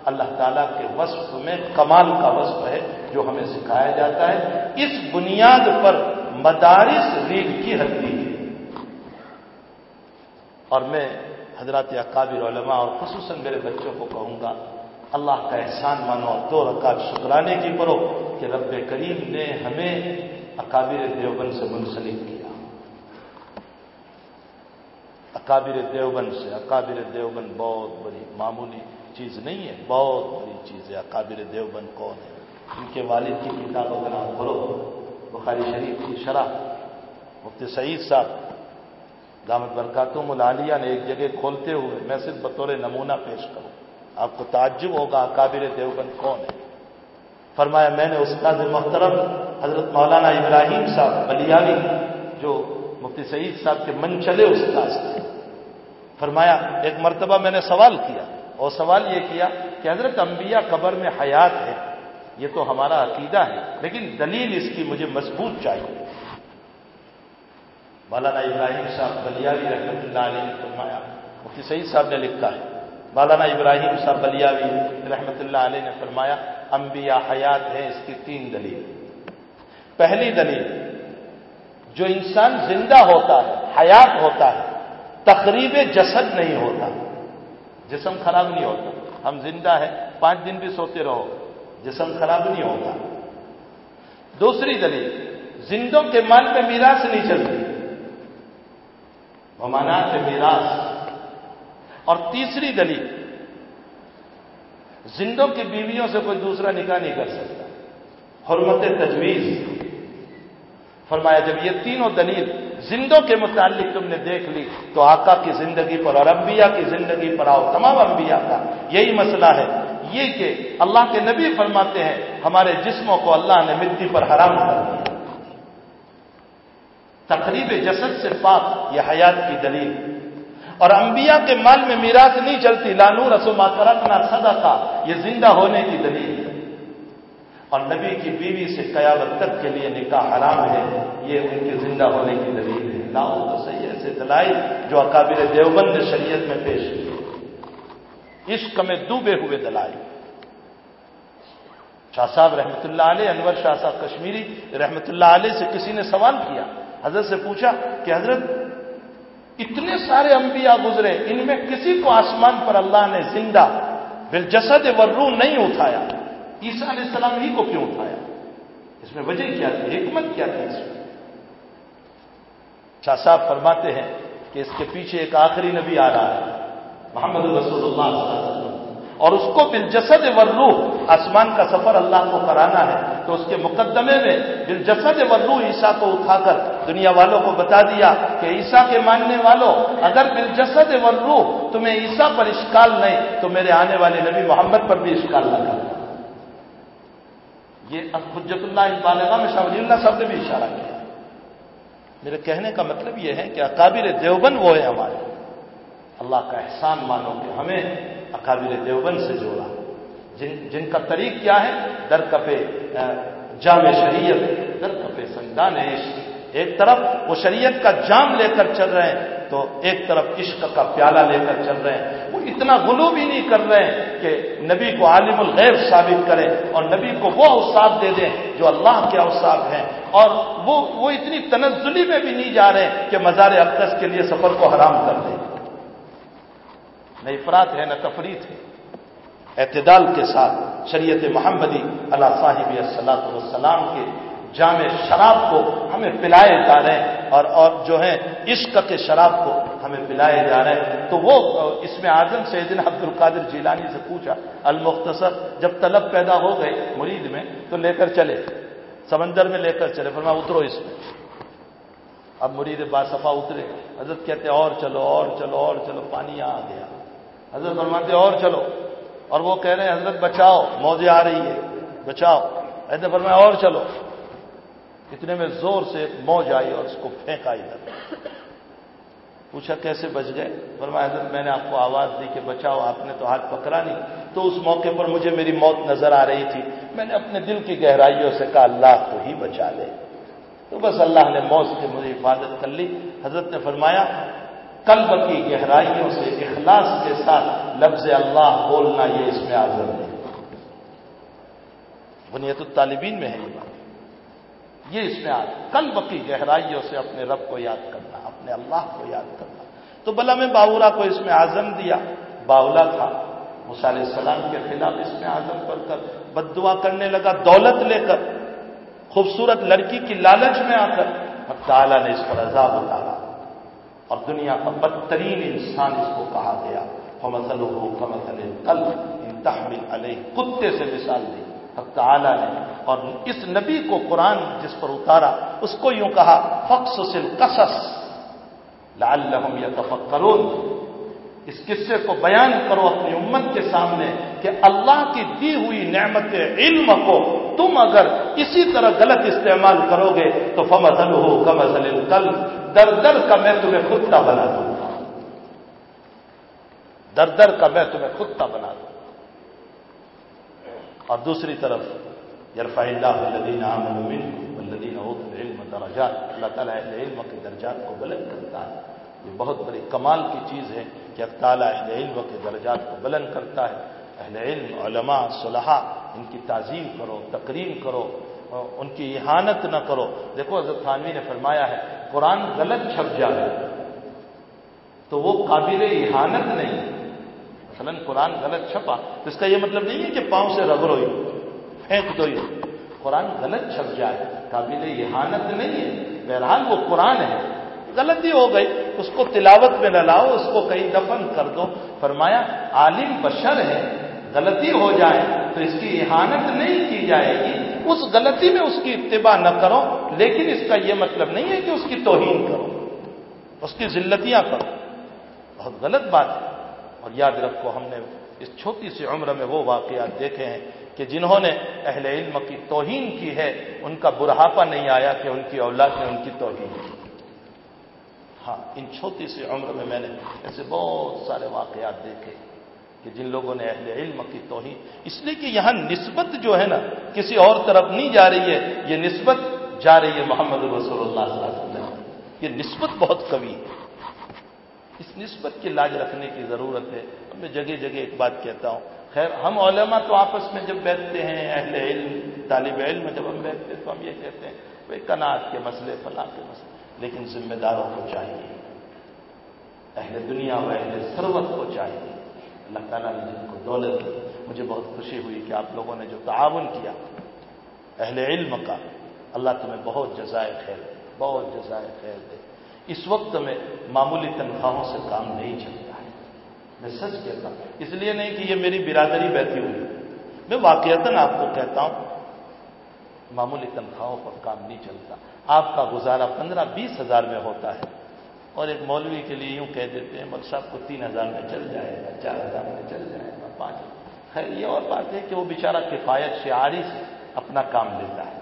اللہ تعالیٰ کے وصف میں کمال کا وصف ہے جو ہمیں سکھایا جاتا ہے۔ اس بنیاد پر مدارس ریڑھ کی ہڈی ہے۔ اور میں حضرات اکابر علماء اور خصوصاً میرے بچوں کو کہوں گا اللہ کا احسان مانو دو رکعت شکرانے کی کرو کہ رب کریم نے ہمیں اکابر دیوبند سے منسلک کیا۔ اکابر دیوبند سے، اکابر دیوبند بہت بڑی معمولی چیز نہیں ہے، بہت بڑی چیز ہے۔ اکابر دیوبند کون ہے؟ ان کے والد کی کتابوں کا نام کرو بخاری شریف کی شرح۔ مفتی سعید صاحب دامد برکاتم العالیہ نے ایک جگہ کھولتے ہوئے میں صرف بطور نمونہ پیش کروں آپ کو تعجب ہوگا اکابر دیوبند کون ہے؟ فرمایا، میں نے استاد محترم حضرت مولانا ابراہیم صاحب بلیاوی جو مفتی سعید صاحب کے من چلے استاد تھے۔ فرمایا، ایک مرتبہ میں نے سوال کیا، اور سوال یہ کیا کہ حضرت انبیاء قبر میں حیات ہے، یہ تو ہمارا عقیدہ ہے، لیکن دلیل اس کی مجھے مضبوط چاہیے۔ مولانا ابراہیم صاحب بلیاوی رحمۃ اللہ علیہ نے فرمایا، مفتی سعید صاحب نے لکھا ہے مولانا ابراہیم صاحب بلیاوی رحمۃ اللہ علیہ نے فرمایا، انبیاء حیات ہے اس کی تین دلیل۔ پہلی دلیل، جو انسان زندہ ہوتا ہے، حیات ہوتا ہے، تقریب جسد نہیں ہوتا۔ جسم خراب نہیں ہوتا۔ ہم زندہ ہیں، پانچ دن بھی سوتے رہو، جسم خراب نہیں ہوتا۔ دوسری دلیل، زندوں کے مال میں میراث نہیں چلتی۔ ممانات میراث۔ اور تیسری دلیل، زندوں کی بیویوں سے کوئی دوسرا نکاح نہیں کر سکتا۔ حرمت تجویز۔ فرمایا، جب یہ تینوں دلیل زندوں کے متعلق تم نے دیکھ لی، تو آقا کی زندگی پر اور انبیاء کی زندگی پر آؤ، تمام انبیاء کا یہی مسئلہ ہے۔ یہ کہ اللہ کے نبی فرماتے ہیں، ہمارے جسموں کو اللہ نے مٹی پر حرام کر دیا۔ تقریب جسد سے پاک، یہ حیات کی دلیل۔ اور انبیاء کے مال میں میراث نہیں چلتی. لانو رسوما کرنا سدا کا یہ زندہ ہونے کی دلیل ہے. اور نبی کی بیوی سے قیامت تک کے لیے نکاح حرام ہے. یہ ان کے زندہ ہونے کی دلیل ہے. لاؤ تو صحیح ایسے دلائل جو اکابر دیوبند شریعت میں پیش کی. عشق میں ڈوبے ہوئے دلائل شاہ صاحب رحمۃ اللہ علیہ، انور شاہ صاحب کشمیری رحمۃ اللہ علیہ سے کسی نے سوال کیا؟ حضرت سے پوچھا کہ حضرت اتنے سارے انبیاء گزرے، ان میں کسی کو آسمان پر اللہ نے زندہ بالجسد ورو نہیں اٹھایا، عیسیٰ علیہ السلام ہی کو کیوں اٹھایا؟ اس میں وجہ کیا تھی، حکمت کیا تھی اس میں؟ شاہ صاحب فرماتے ہیں کہ اس کے پیچھے ایک آخری نبی آ رہا ہے، محمد رسول اللہ صلی اللہ علیہ وسلم۔ اور اس کو بالجسد ورو آسمان کا سفر اللہ کو کرانا ہے۔ تو اس کے مقدمے میں بالجسد ورو عیسیٰ کو اٹھا کر دنیا والوں کو بتا دیا کہ عیسیٰ کے ماننے والوں، اگر بالجسد ورو تمہیں عیسیٰ پر اشکال نہیں، تو میرے آنے والے نبی محمد پر بھی اشکال نہ کرنا یہ حجت اللہ بالغ میں شاہ ولی اللہ صاحب نے بھی اشارہ کیا۔ میرے کہنے کا مطلب یہ ہے کہ اکابر دیوبند وہ ہے ہمارے۔ اللہ کا احسان مانو کہ ہمیں اکابر دیوبند سے جوڑا۔ جن جن کا طریق کیا ہے؟ در کپے جامع شریعت، در کپے سنگان عشق ایک طرف وہ شریعت کا جام لے کر چل رہے ہیں، تو ایک طرف عشق کا پیالہ لے کر چل رہے ہیں۔ وہ اتنا غلو بھی نہیں کر رہے ہیں کہ نبی کو عالم الغیب ثابت کریں اور نبی کو وہ اوساف دے دیں جو اللہ کے اوساف ہیں۔ اور وہ وہ اتنی تنزلی میں بھی نہیں جا رہے کہ مزار اقدس کے لیے سفر کو حرام کر دیں۔ نہ افراد ہے، نہ تفریح ہے۔ اعتدال کے ساتھ شریعت محمدی اللہ صاحب صلاحت والسلام کے جامع شراب کو ہمیں پلائے جا رہے ہیں اور اور جو ہے عشق کے شراب کو ہمیں پلائے جا رہے ہیں۔ تو وہ، اس میں اعظم سیدنا عبد القادر جیلانی سے پوچھا، المختصر، جب طلب پیدا ہو گئے مرید میں، تو لے کر چلے۔ سمندر میں لے کر چلے فرما اترو اس میں۔ اب مرید باصفا اترے۔ حضرت کہتے اور چلو اور چلو اور چلو، پانی آ گیا۔ حضرت فرماتے اور چلو۔ اور وہ کہہ رہے ہیں، حضرت بچاؤ، موجیں آ رہی ہے بچاؤ۔ حضرت فرمایا، اور چلو۔ اتنے میں زور سے ایک موج آئی اور اس کو پھینکا ادھر پوچھا، کیسے بچ گئے؟ فرمایا، حضرت، میں نے آپ کو آواز دی کہ بچاؤ، آپ نے تو ہاتھ پکڑا نہیں۔ تو اس موقع پر مجھے میری موت نظر آ رہی تھی۔ میں نے اپنے دل کی گہرائیوں سے کہا، اللہ تو ہی بچا لے۔ تو بس اللہ نے موت سے مجھے حفاظت کر لی۔ حضرت نے فرمایا قلب کی گہرائیوں سے، اخلاص کے ساتھ لفظ اللہ بولنا یہ اس میں آزم ہے۔ بنیت الطالبین میں ہے یہ بات۔ یہ اس میں آ کل بکی گہرائیوں سے اپنے رب کو یاد کرنا، اپنے اللہ کو یاد کرنا۔ تو بلا میں باورا کو اس میں آزم دیا، باولا تھا۔ علیہ السلام کے خلاف اس میں آزم پر کر بد دعا کرنے لگا، دولت لے کر، خوبصورت لڑکی کی لالچ میں آ کر۔ تعالیٰ نے اس پر عذاب اتارا اور دنیا کا بدترین انسان اس کو کہا گیا۔ فمسل ہو کمسل کل ان تحمل علیہ کتے سے مثال دی۔ تعالیٰ نے اور اس نبی کو قرآن جس پر اتارا، اس کو یوں کہا فخص سل قصص لعلہم یتفکرون اس قصے کو بیان کرو اپنی امت کے سامنے کہ اللہ کی دی ہوئی نعمت علم کو تم اگر اسی طرح غلط استعمال کرو گے تو فمزل ہو کمزل کل در در کا میں تمہیں خطہ بنا دوں۔ گا در در کا میں تمہیں خطہ بنا دوں۔ اور دوسری طرف یرفا اللہ الدین الدین علم درجات۔ اللہ تعالیٰ علم کے درجات کو بلند کرتا ہے۔ یہ بہت بڑی کمال کی چیز ہے کہ اب تعالیٰ اہل علم کے درجات کو بلند کرتا ہے۔ اہل علم، علماء، صلحاء، ان کی تعظیم کرو، تقریم کرو، ان کی احانت نہ کرو۔ دیکھو، حضرت خانوی نے فرمایا ہے قرآن غلط چھپ جائے تو وہ قابل احانت نہیں۔ مثلا قرآن غلط چھپا، تو اس کا یہ مطلب نہیں ہے کہ پاؤں سے رگڑو ہی پھینک دو قرآن غلط چھپ جائے، قابل احانت نہیں ہے۔ بہرحال وہ قرآن ہے غلطی ہو گئی۔ اس کو تلاوت میں نہ لاؤ، اس کو کہیں دفن کر دو۔ فرمایا، عالم بشر ہے، غلطی ہو جائے تو اس کی احانت نہیں کی جائے گی۔ اس غلطی میں اس کی اتباع نہ کرو، لیکن اس کا یہ مطلب نہیں ہے کہ اس کی توہین کرو، اس کی ذلتیاں کرو۔ بہت غلط بات ہے۔ اور یاد رکھو، ہم نے اس چھوٹی سی عمر میں وہ واقعات دیکھے ہیں کہ جنہوں نے اہل علم کی توہین کی ہے، ان کا برہاپا نہیں آیا کہ ان کی اولاد نے ان کی توہین کی۔ ہاں ان چھوٹی سی عمر میں میں نے ایسے بہت سارے واقعات دیکھے۔ کہ جن لوگوں نے اہل علم کی توہین، اس لیے کہ یہاں نسبت جو ہے نا، کسی اور طرف نہیں جا رہی ہے، یہ نسبت جا رہی ہے محمد رسول اللہ صلی اللہ علیہ وسلم یہ نسبت بہت کبھی ہے۔ اس نسبت کی لاج رکھنے کی ضرورت ہے۔ میں جگہ جگہ ایک بات کہتا ہوں۔ خیر، ہم علماء تو آپس میں جب بیٹھتے ہیں، اہل علم، طالب علم جب ہم بیٹھتے ہیں تو ہم یہ کہتے ہیں، بھائی کناٹ کے مسئلے، فلاں کے مسئلے۔ لیکن ذمہ داروں کو چاہیے، اہل دنیا و اہل سروت کو چاہیے۔ اللہ تعالیٰ نے جن کو دولت دی، مجھے بہت خوشی ہوئی کہ آپ لوگوں نے جو تعاون کیا اہل علم کا، اللہ تمہیں بہت جزائے خیر دے، بہت جزائے خیر دے۔ اس وقت میں معمولی تنخواہوں سے کام نہیں چلتا ہے۔ میں سچ کہتا ہوں، اس لیے نہیں کہ یہ میری برادری بیٹھی ہوئی میں واقعات آپ کو کہتا ہوں، معمولی تنخواہوں پر کام نہیں چلتا۔ آپ کا گزارا پندرہ بیس ہزار میں ہوتا ہے۔ اور ایک مولوی کے لیے یوں کہہ دیتے ہیں مل صاحب کو تین ہزار میں چل جائے گا، چار ہزار میں چل جائے گا، پانچ خیر، یہ اور بات ہے کہ وہ بیچارہ کفایت شعاری سے اپنا کام لیتا ہے۔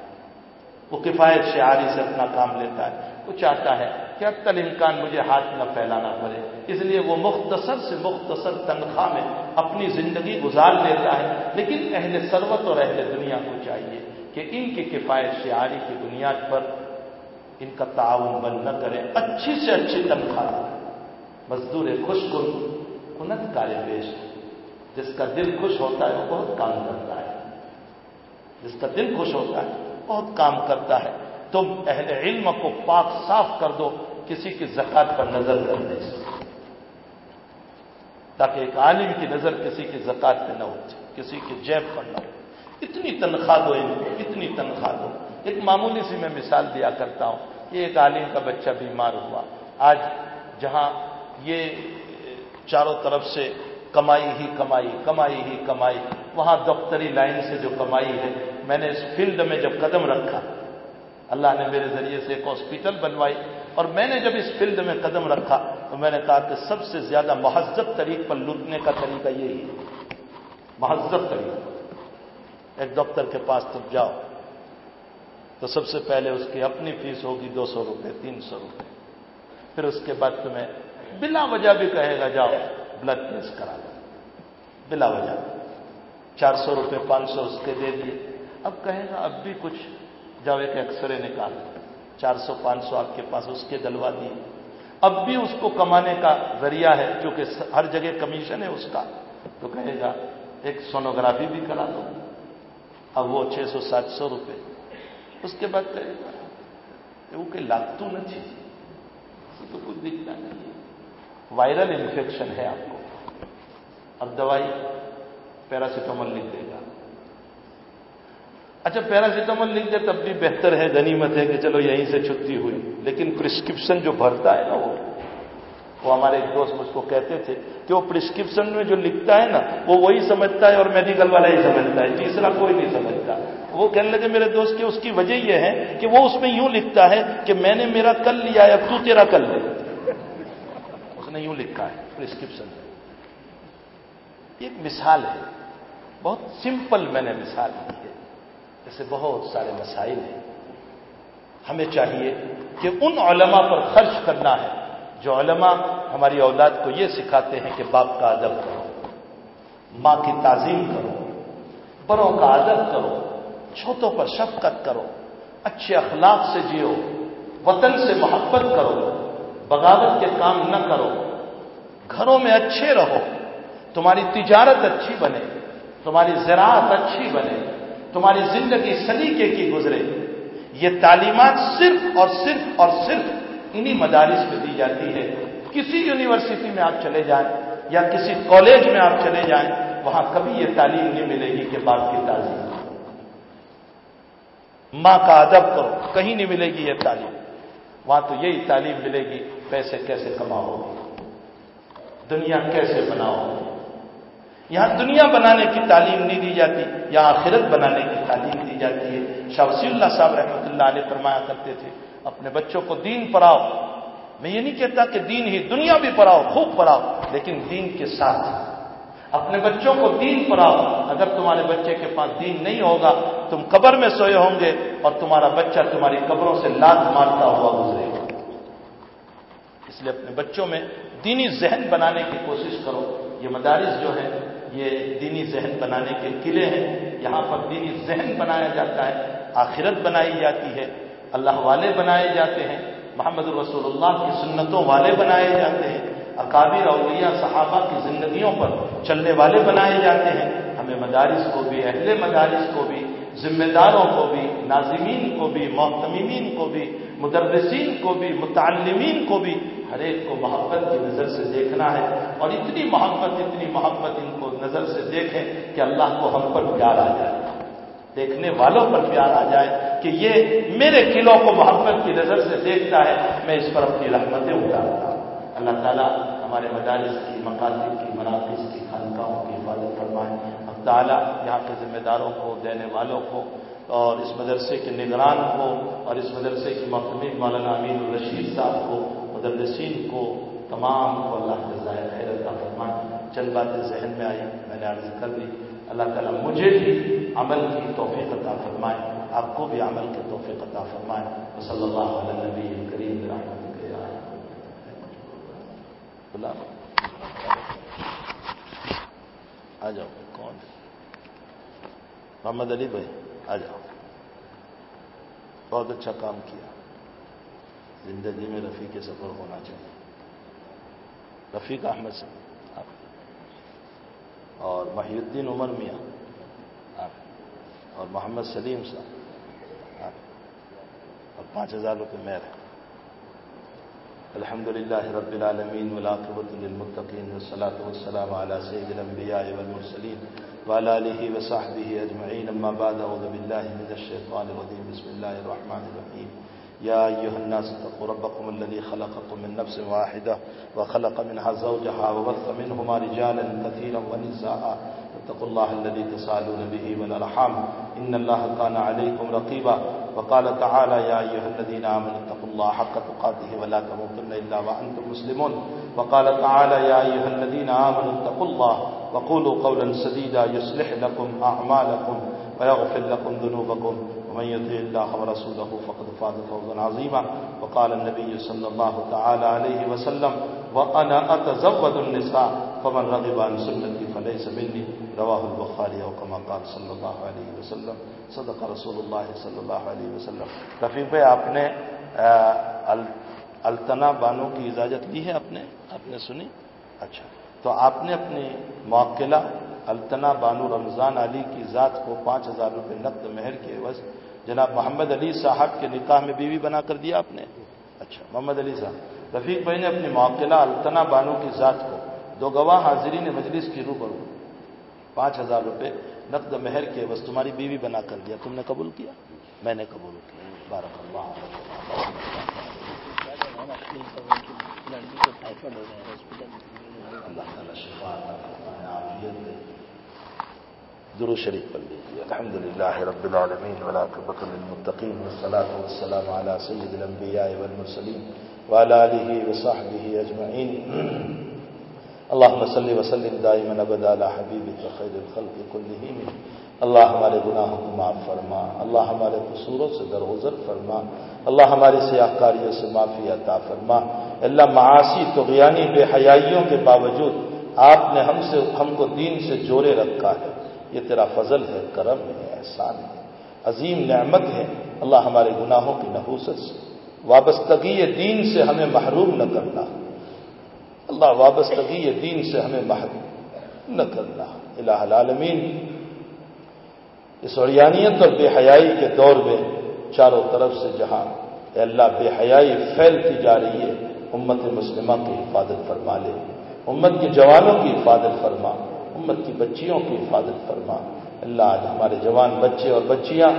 وہ کفایت شعاری سے اپنا کام لیتا ہے۔ وہ چاہتا ہے کہ تل امکان مجھے ہاتھ نہ پھیلانا پڑے۔ اس لیے وہ مختصر سے مختصر تنخواہ میں اپنی زندگی گزار لیتا ہے۔ لیکن اہل سروت اور اہل دنیا کو چاہیے کہ ان کی کفایت شعاری کی بنیاد پر ان کا تعاون بند نہ کریں، اچھی سے اچھی تنخواہ مزدور خوش کن کنت کار پیش۔ جس کا دل خوش ہوتا ہے، وہ بہت کام کرتا ہے۔ جس کا دل خوش ہوتا ہے بہت کام کرتا ہے۔ تم اہل علم کو پاک صاف کر دو، کسی کی زکات پر نظر کرنے سے تاکہ ایک عالم کی نظر کسی کی زکات پہ نہ ہو کسی کی جیب پر نہ ہو۔ اتنی تنخواہ دو، ان کو اتنی تنخواہ دو۔ ایک معمولی سی میں مثال دیا کرتا ہوں کہ ایک عالم کا بچہ بیمار ہوا۔ آج جہاں یہ چاروں طرف سے کمائی ہی کمائی کمائی ہی کمائی، وہاں دفتری لائن سے جو کمائی ہے، میں نے اس فیلڈ میں جب قدم رکھا، اللہ نے میرے ذریعے سے ایک ہاسپٹل بنوائی اور میں نے جب اس فیلڈ میں قدم رکھا تو میں نے کہا کہ سب سے زیادہ مہذب طریق پر لوٹنے کا طریقہ یہی ہے۔ مہذب طریقہ۔ ایک دفتر کے پاس تم جاؤ۔ تو سب سے پہلے اس کی اپنی فیس ہوگی دو سو روپئے تین سو روپئے پھر اس کے بعد تمہیں بلا وجہ بھی کہے گا، جاؤ بلڈ ٹیسٹ کرا دو بلا وجہ۔ چار سو روپئے پانچ سو اس کے دے دیے۔ اب کہے گا، اب بھی کچھ۔ جاؤ، ایک ایکس رے نکال۔ چار سو، پانچ سو آپ کے پاس اس کے دلوا دیے۔ اب بھی اس کو کمانے کا ذریعہ ہے، کیونکہ ہر جگہ کمیشن ہے اس کا۔ تو کہے گا، ایک سونوگرافی بھی کرا دو۔ اب وہ چھ سو، سات سو روپے۔ اس کے بعد کہے گا وہ کہ لاگتو نہیں تو کچھ دکھتا نہیں وائرل انفیکشن ہے آپ کو۔ اب دوائی پیراسیٹامول لکھ دے گا۔ اچھا پیراسیٹامول لکھ دے تب بھی بہتر ہے، غنیمت ہے کہ چلو یہیں سے چھٹی ہوئی۔ لیکن پرسکرپشن جو بھرتا ہے نا وہ وہ ہمارے ایک دوست مجھ کو کہتے تھے کہ وہ پرسکرپشن میں جو لکھتا ہے نا، وہ وہی سمجھتا ہے اور میڈیکل والا ہی سمجھتا ہے۔ تیسرا کوئی نہیں سمجھتا۔ وہ کہنے لگے، میرے دوست، کہ اس کی وجہ یہ ہے کہ وہ اس میں یوں لکھتا ہے کہ میں نے میرا کل لیا ہے تو تیرا کل لے اس نے یوں لکھا ہے پرسکرپشن میں ایک مثال ہے، بہت سمپل میں نے مثال دی ہے ایسے بہت سارے مسائل ہیں۔ ہمیں چاہیے کہ ان علماء پر خرچ کرنا ہے، جو علماء ہماری اولاد کو یہ سکھاتے ہیں کہ باپ کا ادب کرو، ماں کی تعظیم کرو، بڑوں کا ادب کرو۔ چھوٹوں پر شفقت کرو، اچھے اخلاق سے جیو، وطن سے محبت کرو، بغاوت کے کام نہ کرو۔ گھروں میں اچھے رہو، تمہاری تجارت اچھی بنے، تمہاری زراعت اچھی بنے، تمہاری زندگی سلیقے کی گزرے۔ یہ تعلیمات صرف اور صرف اور صرف انہی مدارس میں دی جاتی ہے کسی یونیورسٹی میں آپ چلے جائیں یا کسی کالج میں آپ چلے جائیں، وہاں کبھی یہ تعلیم نہیں ملے گی کہ باپ کی تعلیم۔ ماں کا ادب کرو، کہیں نہیں ملے گی یہ تعلیم۔ وہاں تو یہی تعلیم ملے گی، پیسے کیسے کماؤ؟ دنیا کیسے بناؤ؟ یہاں دنیا بنانے کی تعلیم نہیں دی جاتی یا آخرت بنانے کی تعلیم دی جاتی ہے۔ شاہ وسی اللہ صاحب رحمۃ اللہ علیہ فرمایا کرتے تھے، اپنے بچوں کو دین پڑھاؤ۔ میں یہ نہیں کہتا کہ دین ہی، دنیا بھی پڑھاؤ، خوب پڑھاؤ، لیکن دین کے ساتھ اپنے بچوں کو دین پڑھاؤ۔ اگر تمہارے بچے کے پاس دین نہیں ہوگا، تم قبر میں سوئے ہوں گے اور تمہارا بچہ تمہاری قبروں سے لات مارتا ہوا گزرے گا۔ اس لیے اپنے بچوں میں دینی ذہن بنانے کی کوشش کرو۔ یہ مدارس جو ہیں، یہ دینی ذہن بنانے کے قلعے ہیں۔ یہاں پر دینی ذہن بنایا جاتا ہے، آخرت بنائی جاتی ہے، اللہ والے بنائے جاتے ہیں، محمد رسول اللہ کی سنتوں والے بنائے جاتے ہیں۔ اکابر اولیاء صحابہ کی زندگیوں پر چلنے والے بنائے جاتے ہیں۔ ہمیں مدارس کو بھی، اہل مدارس کو بھی ذمہ داروں کو بھی، ناظمین کو بھی محتمین کو بھی، مدرسین کو بھی، متعلمین کو بھی ہر ایک کو محبت کی نظر سے دیکھنا ہے۔ اور اتنی محبت اتنی محبت ان کو نظر سے دیکھیں کہ اللہ کو ہم پر پیار آ جائے۔ دیکھنے والوں پر پیار آ جائے کہ یہ میرے قلعوں کو محبت کی نظر سے دیکھتا ہے۔ میں اس پر اپنی رحمتیں اٹھاتا ہوں۔ اللہ تعالیٰ ہمارے مدارس کی، مقاصد کی، مراکز کی، خانقاہوں کی حفاظت فرمائے۔ اب تعالیٰ یہاں کے ذمہ داروں کو، دینے والوں کو اور اس مدرسے کے نگران کو اور اس مدرسے کی محتمد مولانا امین الرشید صاحب کو، مدرسین کو تمام کو اللہ کے ذائقہ حیرت کا فرمائے۔ چند باتیں ذہن میں آئی میں نے عرض کر دی۔ اللہ تعالیٰ مجھے بھی عمل کی توفیق عطا فرمائے، آپ کو بھی عمل کی توفیق عطا فرمائے۔ صلی اللہ علیہ نبی کریم رحمت آ جاؤ، کون؟ محمد علی بھائی، آ جاؤ۔ بہت اچھا کام کیا۔ زندگی میں رفیق کے سفر ہونا چاہیے۔ رفیق احمد سے آپ۔ اور محی الدین عمر میاں، آپ۔ اور محمد سلیم صاحب، آپ۔ اور پانچ ہزار روپے میر ہے۔ الحمد لله رب العالمين والعاقبة للمتقين والصلاة والسلام على سيد الأنبياء والمرسلين وعلى آله وصحبه أجمعين أما بعد أعوذ بالله من الشيطان الرجيم بسم الله الرحمن الرحيم يا أيها الناس اتقوا ربكم الذي خلقكم من نفس واحدة وخلق منها زوجها وبث منهما رجالا كثيرا ونساء اتقوا الله الذي تسالون به والأرحام إن الله كان عليكم رقيبا وقال تعالى يا أيها الذين آمنوا اتقوا الله حق تقاته ولا تموتن إلا وأنتم مسلمون وقال تعالى يا أيها الذين آمنوا اتقوا الله وقولوا قولا سديدا يصلح لكم أعمالكم ويغفر لكم ذنوبكم ومن يطع الله ورسوله فقد فاز فوزا عظيما وقال النبي صلى الله تعالى عليه وسلم وأنا أتزود النساء فمن رغب عن سنتي فليس مني رواه البخاري وكما قال صلى الله عليه وسلم صدق رسول اللہ صلی اللہ علیہ وسلم رفیق بھائی، آپ نے التنا بانو کی اجازت لی ہے آپ نے؟ آپ نے سنی؟ اچھا۔ تو آپ نے اپنی موقلہ التنا بانو رمضان علی کی ذات کو پانچ ہزار روپے نقد مہر کے عوض جناب محمد علی صاحب کے نکاح میں بیوی بنا کر دیا آپ نے؟ اچھا محمد علی صاحب۔ رفیق بھائی نے اپنی موقلہ التنا بانو کی ذات کو دو گواہ حاضرین مجلس کی روح پانچ ہزار روپے نقد مہر کے عوض تمہاری بیوی بنا کر دیا۔ تم نے قبول کیا؟ میں نے قبول کیا۔ بارک اللہ اللہ تعالیٰ شفا درو شریف پڑھ لیجیے۔ الحمد للہ رب العالمین ولاقبۃ المطقین والصلاة والسلام على سید الانبیاء والمرسلین وعلى آلہ وصحبہ اجمعین۔ اللہم صلی وسلم دائما ابدا على حبیبک خیر الخلق کلہم۔ اللہ ہمارے گناہوں کو معاف فرما، اللہ ہمارے قصوروں سے درگزر فرما، اللہ ہماری سیاہ کاریوں سے معافی عطا فرما۔ اللہ معاشی تو بے حیائیوں کے باوجود آپ نے ہم سے، ہم کو دین سے جوڑے رکھا ہے۔ یہ تیرا فضل ہے، کرم ہے، احسان ہے۔ عظیم نعمت ہے۔ اللہ ہمارے گناہوں کی نحوست سے وابستگی دین سے ہمیں محروم نہ کرنا۔ اللہ وابستگی دین سے ہمیں محروم نہ کرنا۔ الہ العالمین اس اڑیانیت اور بے حیائی کے دور میں چاروں طرف سے جہاں اے اللہ بے حیائی پھیلتی جا رہی ہے، امت مسلمہ کی حفاظت فرما لے۔ امت کے جوانوں کی حفاظت فرما۔ امت کی بچیوں کی حفاظت فرما۔ اللہ آج ہمارے جوان بچے اور بچیاں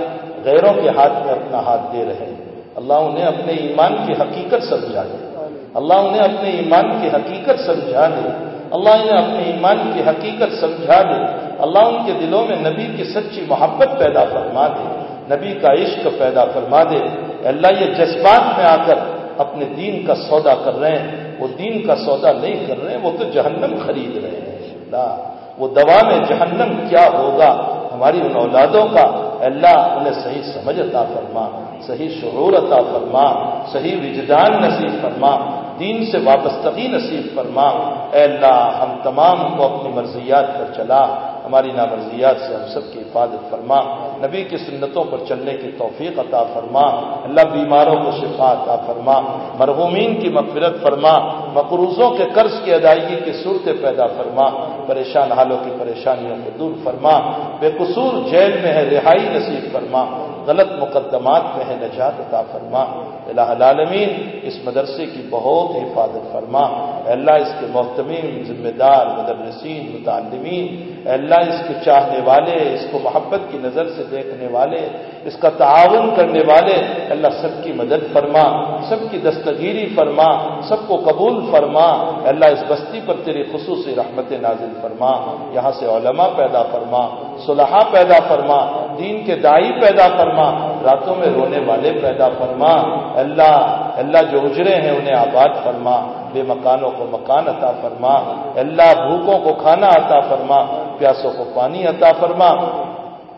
غیروں کے ہاتھ میں اپنا ہاتھ دے رہے ہیں۔ اللہ انہیں اپنے ایمان کی حقیقت سمجھا دے۔ اللہ انہیں اپنے ایمان کی حقیقت سمجھا دے۔ اللہ انہیں اپنے ایمان کی حقیقت سمجھا دے۔ اللہ ان کے دلوں میں نبی کی سچی محبت پیدا فرما دے۔ نبی کا عشق پیدا فرما دے۔ اللہ، یہ جذبات میں آ کر اپنے دین کا سودا کر رہے ہیں۔ وہ دین کا سودا نہیں کر رہے ہیں، وہ تو جہنم خرید رہے ہیں۔ اللہ وہ دوا میں جہنم کیا ہوگا؟ ہماری ان اولادوں کا۔ اللہ، انہیں صحیح سمجھ عطا فرما، صحیح شعور عطا فرما، صحیح وجدان نصیب فرما۔ دین سے وابستگی نصیب فرما۔ اے اللہ، ہم تمام کو اپنی مرضیات پر چلا۔ ہماری نامرضیات سے ہم سب کی حفاظت فرما۔ نبی کی سنتوں پر چلنے کی توفیق عطا فرما۔ اللہ بیماروں کو شفا عطا فرما۔ مرحومین کی مغفرت فرما۔ مقروضوں کے قرض کی ادائیگی کی صورتیں پیدا فرما۔ پریشان حالوں کی پریشانیوں کو دور فرما۔ بے قصور جیل میں ہے، رہائی نصیب فرما۔ غلط مقدمات میں ہے نجات عطا فرما۔ الہ العالمین، اس مدرسے کی بہت حفاظت فرما۔ اللہ، اس کے محتمین، ذمہ دار، مدرسین، متعلمین۔ اللہ، اس کے چاہنے والے، اس کو محبت کی نظر سے دیکھنے والے، اس کا تعاون کرنے والے۔ اللہ، سب کی مدد فرما، سب کی دستگیری فرما، سب کو قبول فرما۔ اللہ، اس بستی پر تیری خصوصی رحمت نازل فرما۔ یہاں سے علماء پیدا فرما صلحہ پیدا فرما۔ دین کے دائی پیدا فرما، راتوں میں رونے والے پیدا فرما۔ اللہ اللہ جو اجرے ہیں انہیں آباد فرما، بے مکانوں کو مکان عطا فرما۔ اللہ بھوکوں کو کھانا عطا فرما، پیاسوں کو پانی عطا فرما۔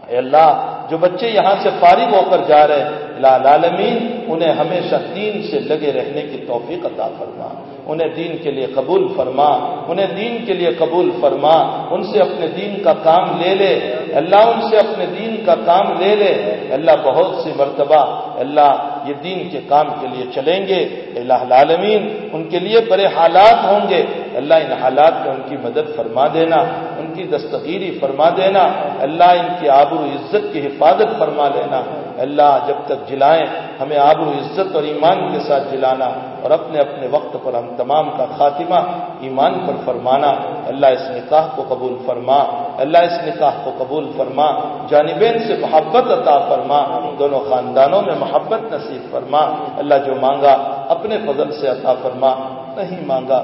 اے اللہ، جو بچے یہاں سے فارغ ہو کر جا رہے ہیں العالمین انہیں ہمیشہ دین سے لگے رہنے کی توفیق عطا فرما۔ انہیں دین کے لیے قبول فرما، انہیں دین کے لیے قبول فرما، ان سے اپنے دین کا کام لے لے، اللہ ان سے اپنے دین کا کام لے لے۔ اللہ بہت سی مرتبہ اللہ یہ دین کے کام کے لیے چلیں گے۔ اللہ العالمین، ان کے لیے بڑے حالات ہوں گے۔ اللہ ان حالات میں ان کی مدد فرما دینا۔ کی دستگیری فرما دینا، اللہ ان کی آبرو عزت کی حفاظت فرما لینا۔ اللہ جب تک جلائیں، ہمیں آبرو عزت اور ایمان کے ساتھ جلانا اور اپنے اپنے وقت پر ہم تمام کا خاتمہ ایمان پر فرمانا۔ اللہ اس نکاح کو قبول فرما۔ اللہ اس نکاح کو قبول فرما۔ جانبین سے محبت عطا فرما۔ دونوں خاندانوں میں محبت نصیب فرما۔ اللہ جو مانگا، اپنے فضل سے عطا فرما۔ نہیں مانگا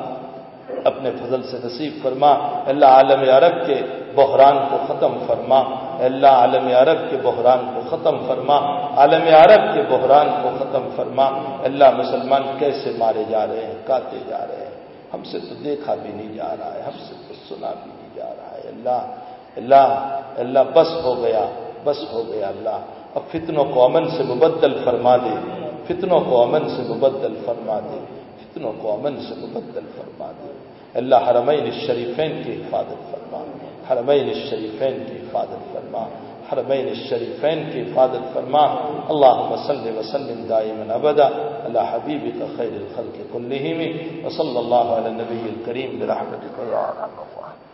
اپنے فضل سے نصیب فرما۔ اللہ عالم عرب کے بحران کو ختم فرما۔ اللہ عالم عرب کے بحران کو ختم فرما۔ عالم عرب کے بحران کو ختم فرما۔ اللہ مسلمان کیسے مارے جا رہے ہیں، کاتے جا رہے ہیں۔ ہم سے تو دیکھا بھی نہیں جا رہا ہے، ہم سے تو سنا بھی نہیں جا رہا ہے۔ اللہ اللہ اللہ، بس ہو گیا، بس ہو گیا اللہ۔ اب فتنوں کو امن سے مبدل فرما دے۔ فتنوں کو امن سے مبدل فرما دے۔ فتنوں کو امن سے مبدل فرما دے۔ اللہ حرمین الشریفین کی حفاظت فرما حرمین الشریفین کی حفاظت فرما حرمین الشریفین کی حفاظت فرما اللهم صل وسلم دائما ابدا على حبيبك خير الخلق كلهم. وصلى الله على النبي الكريم برحمتك. يا ارحم الراحمين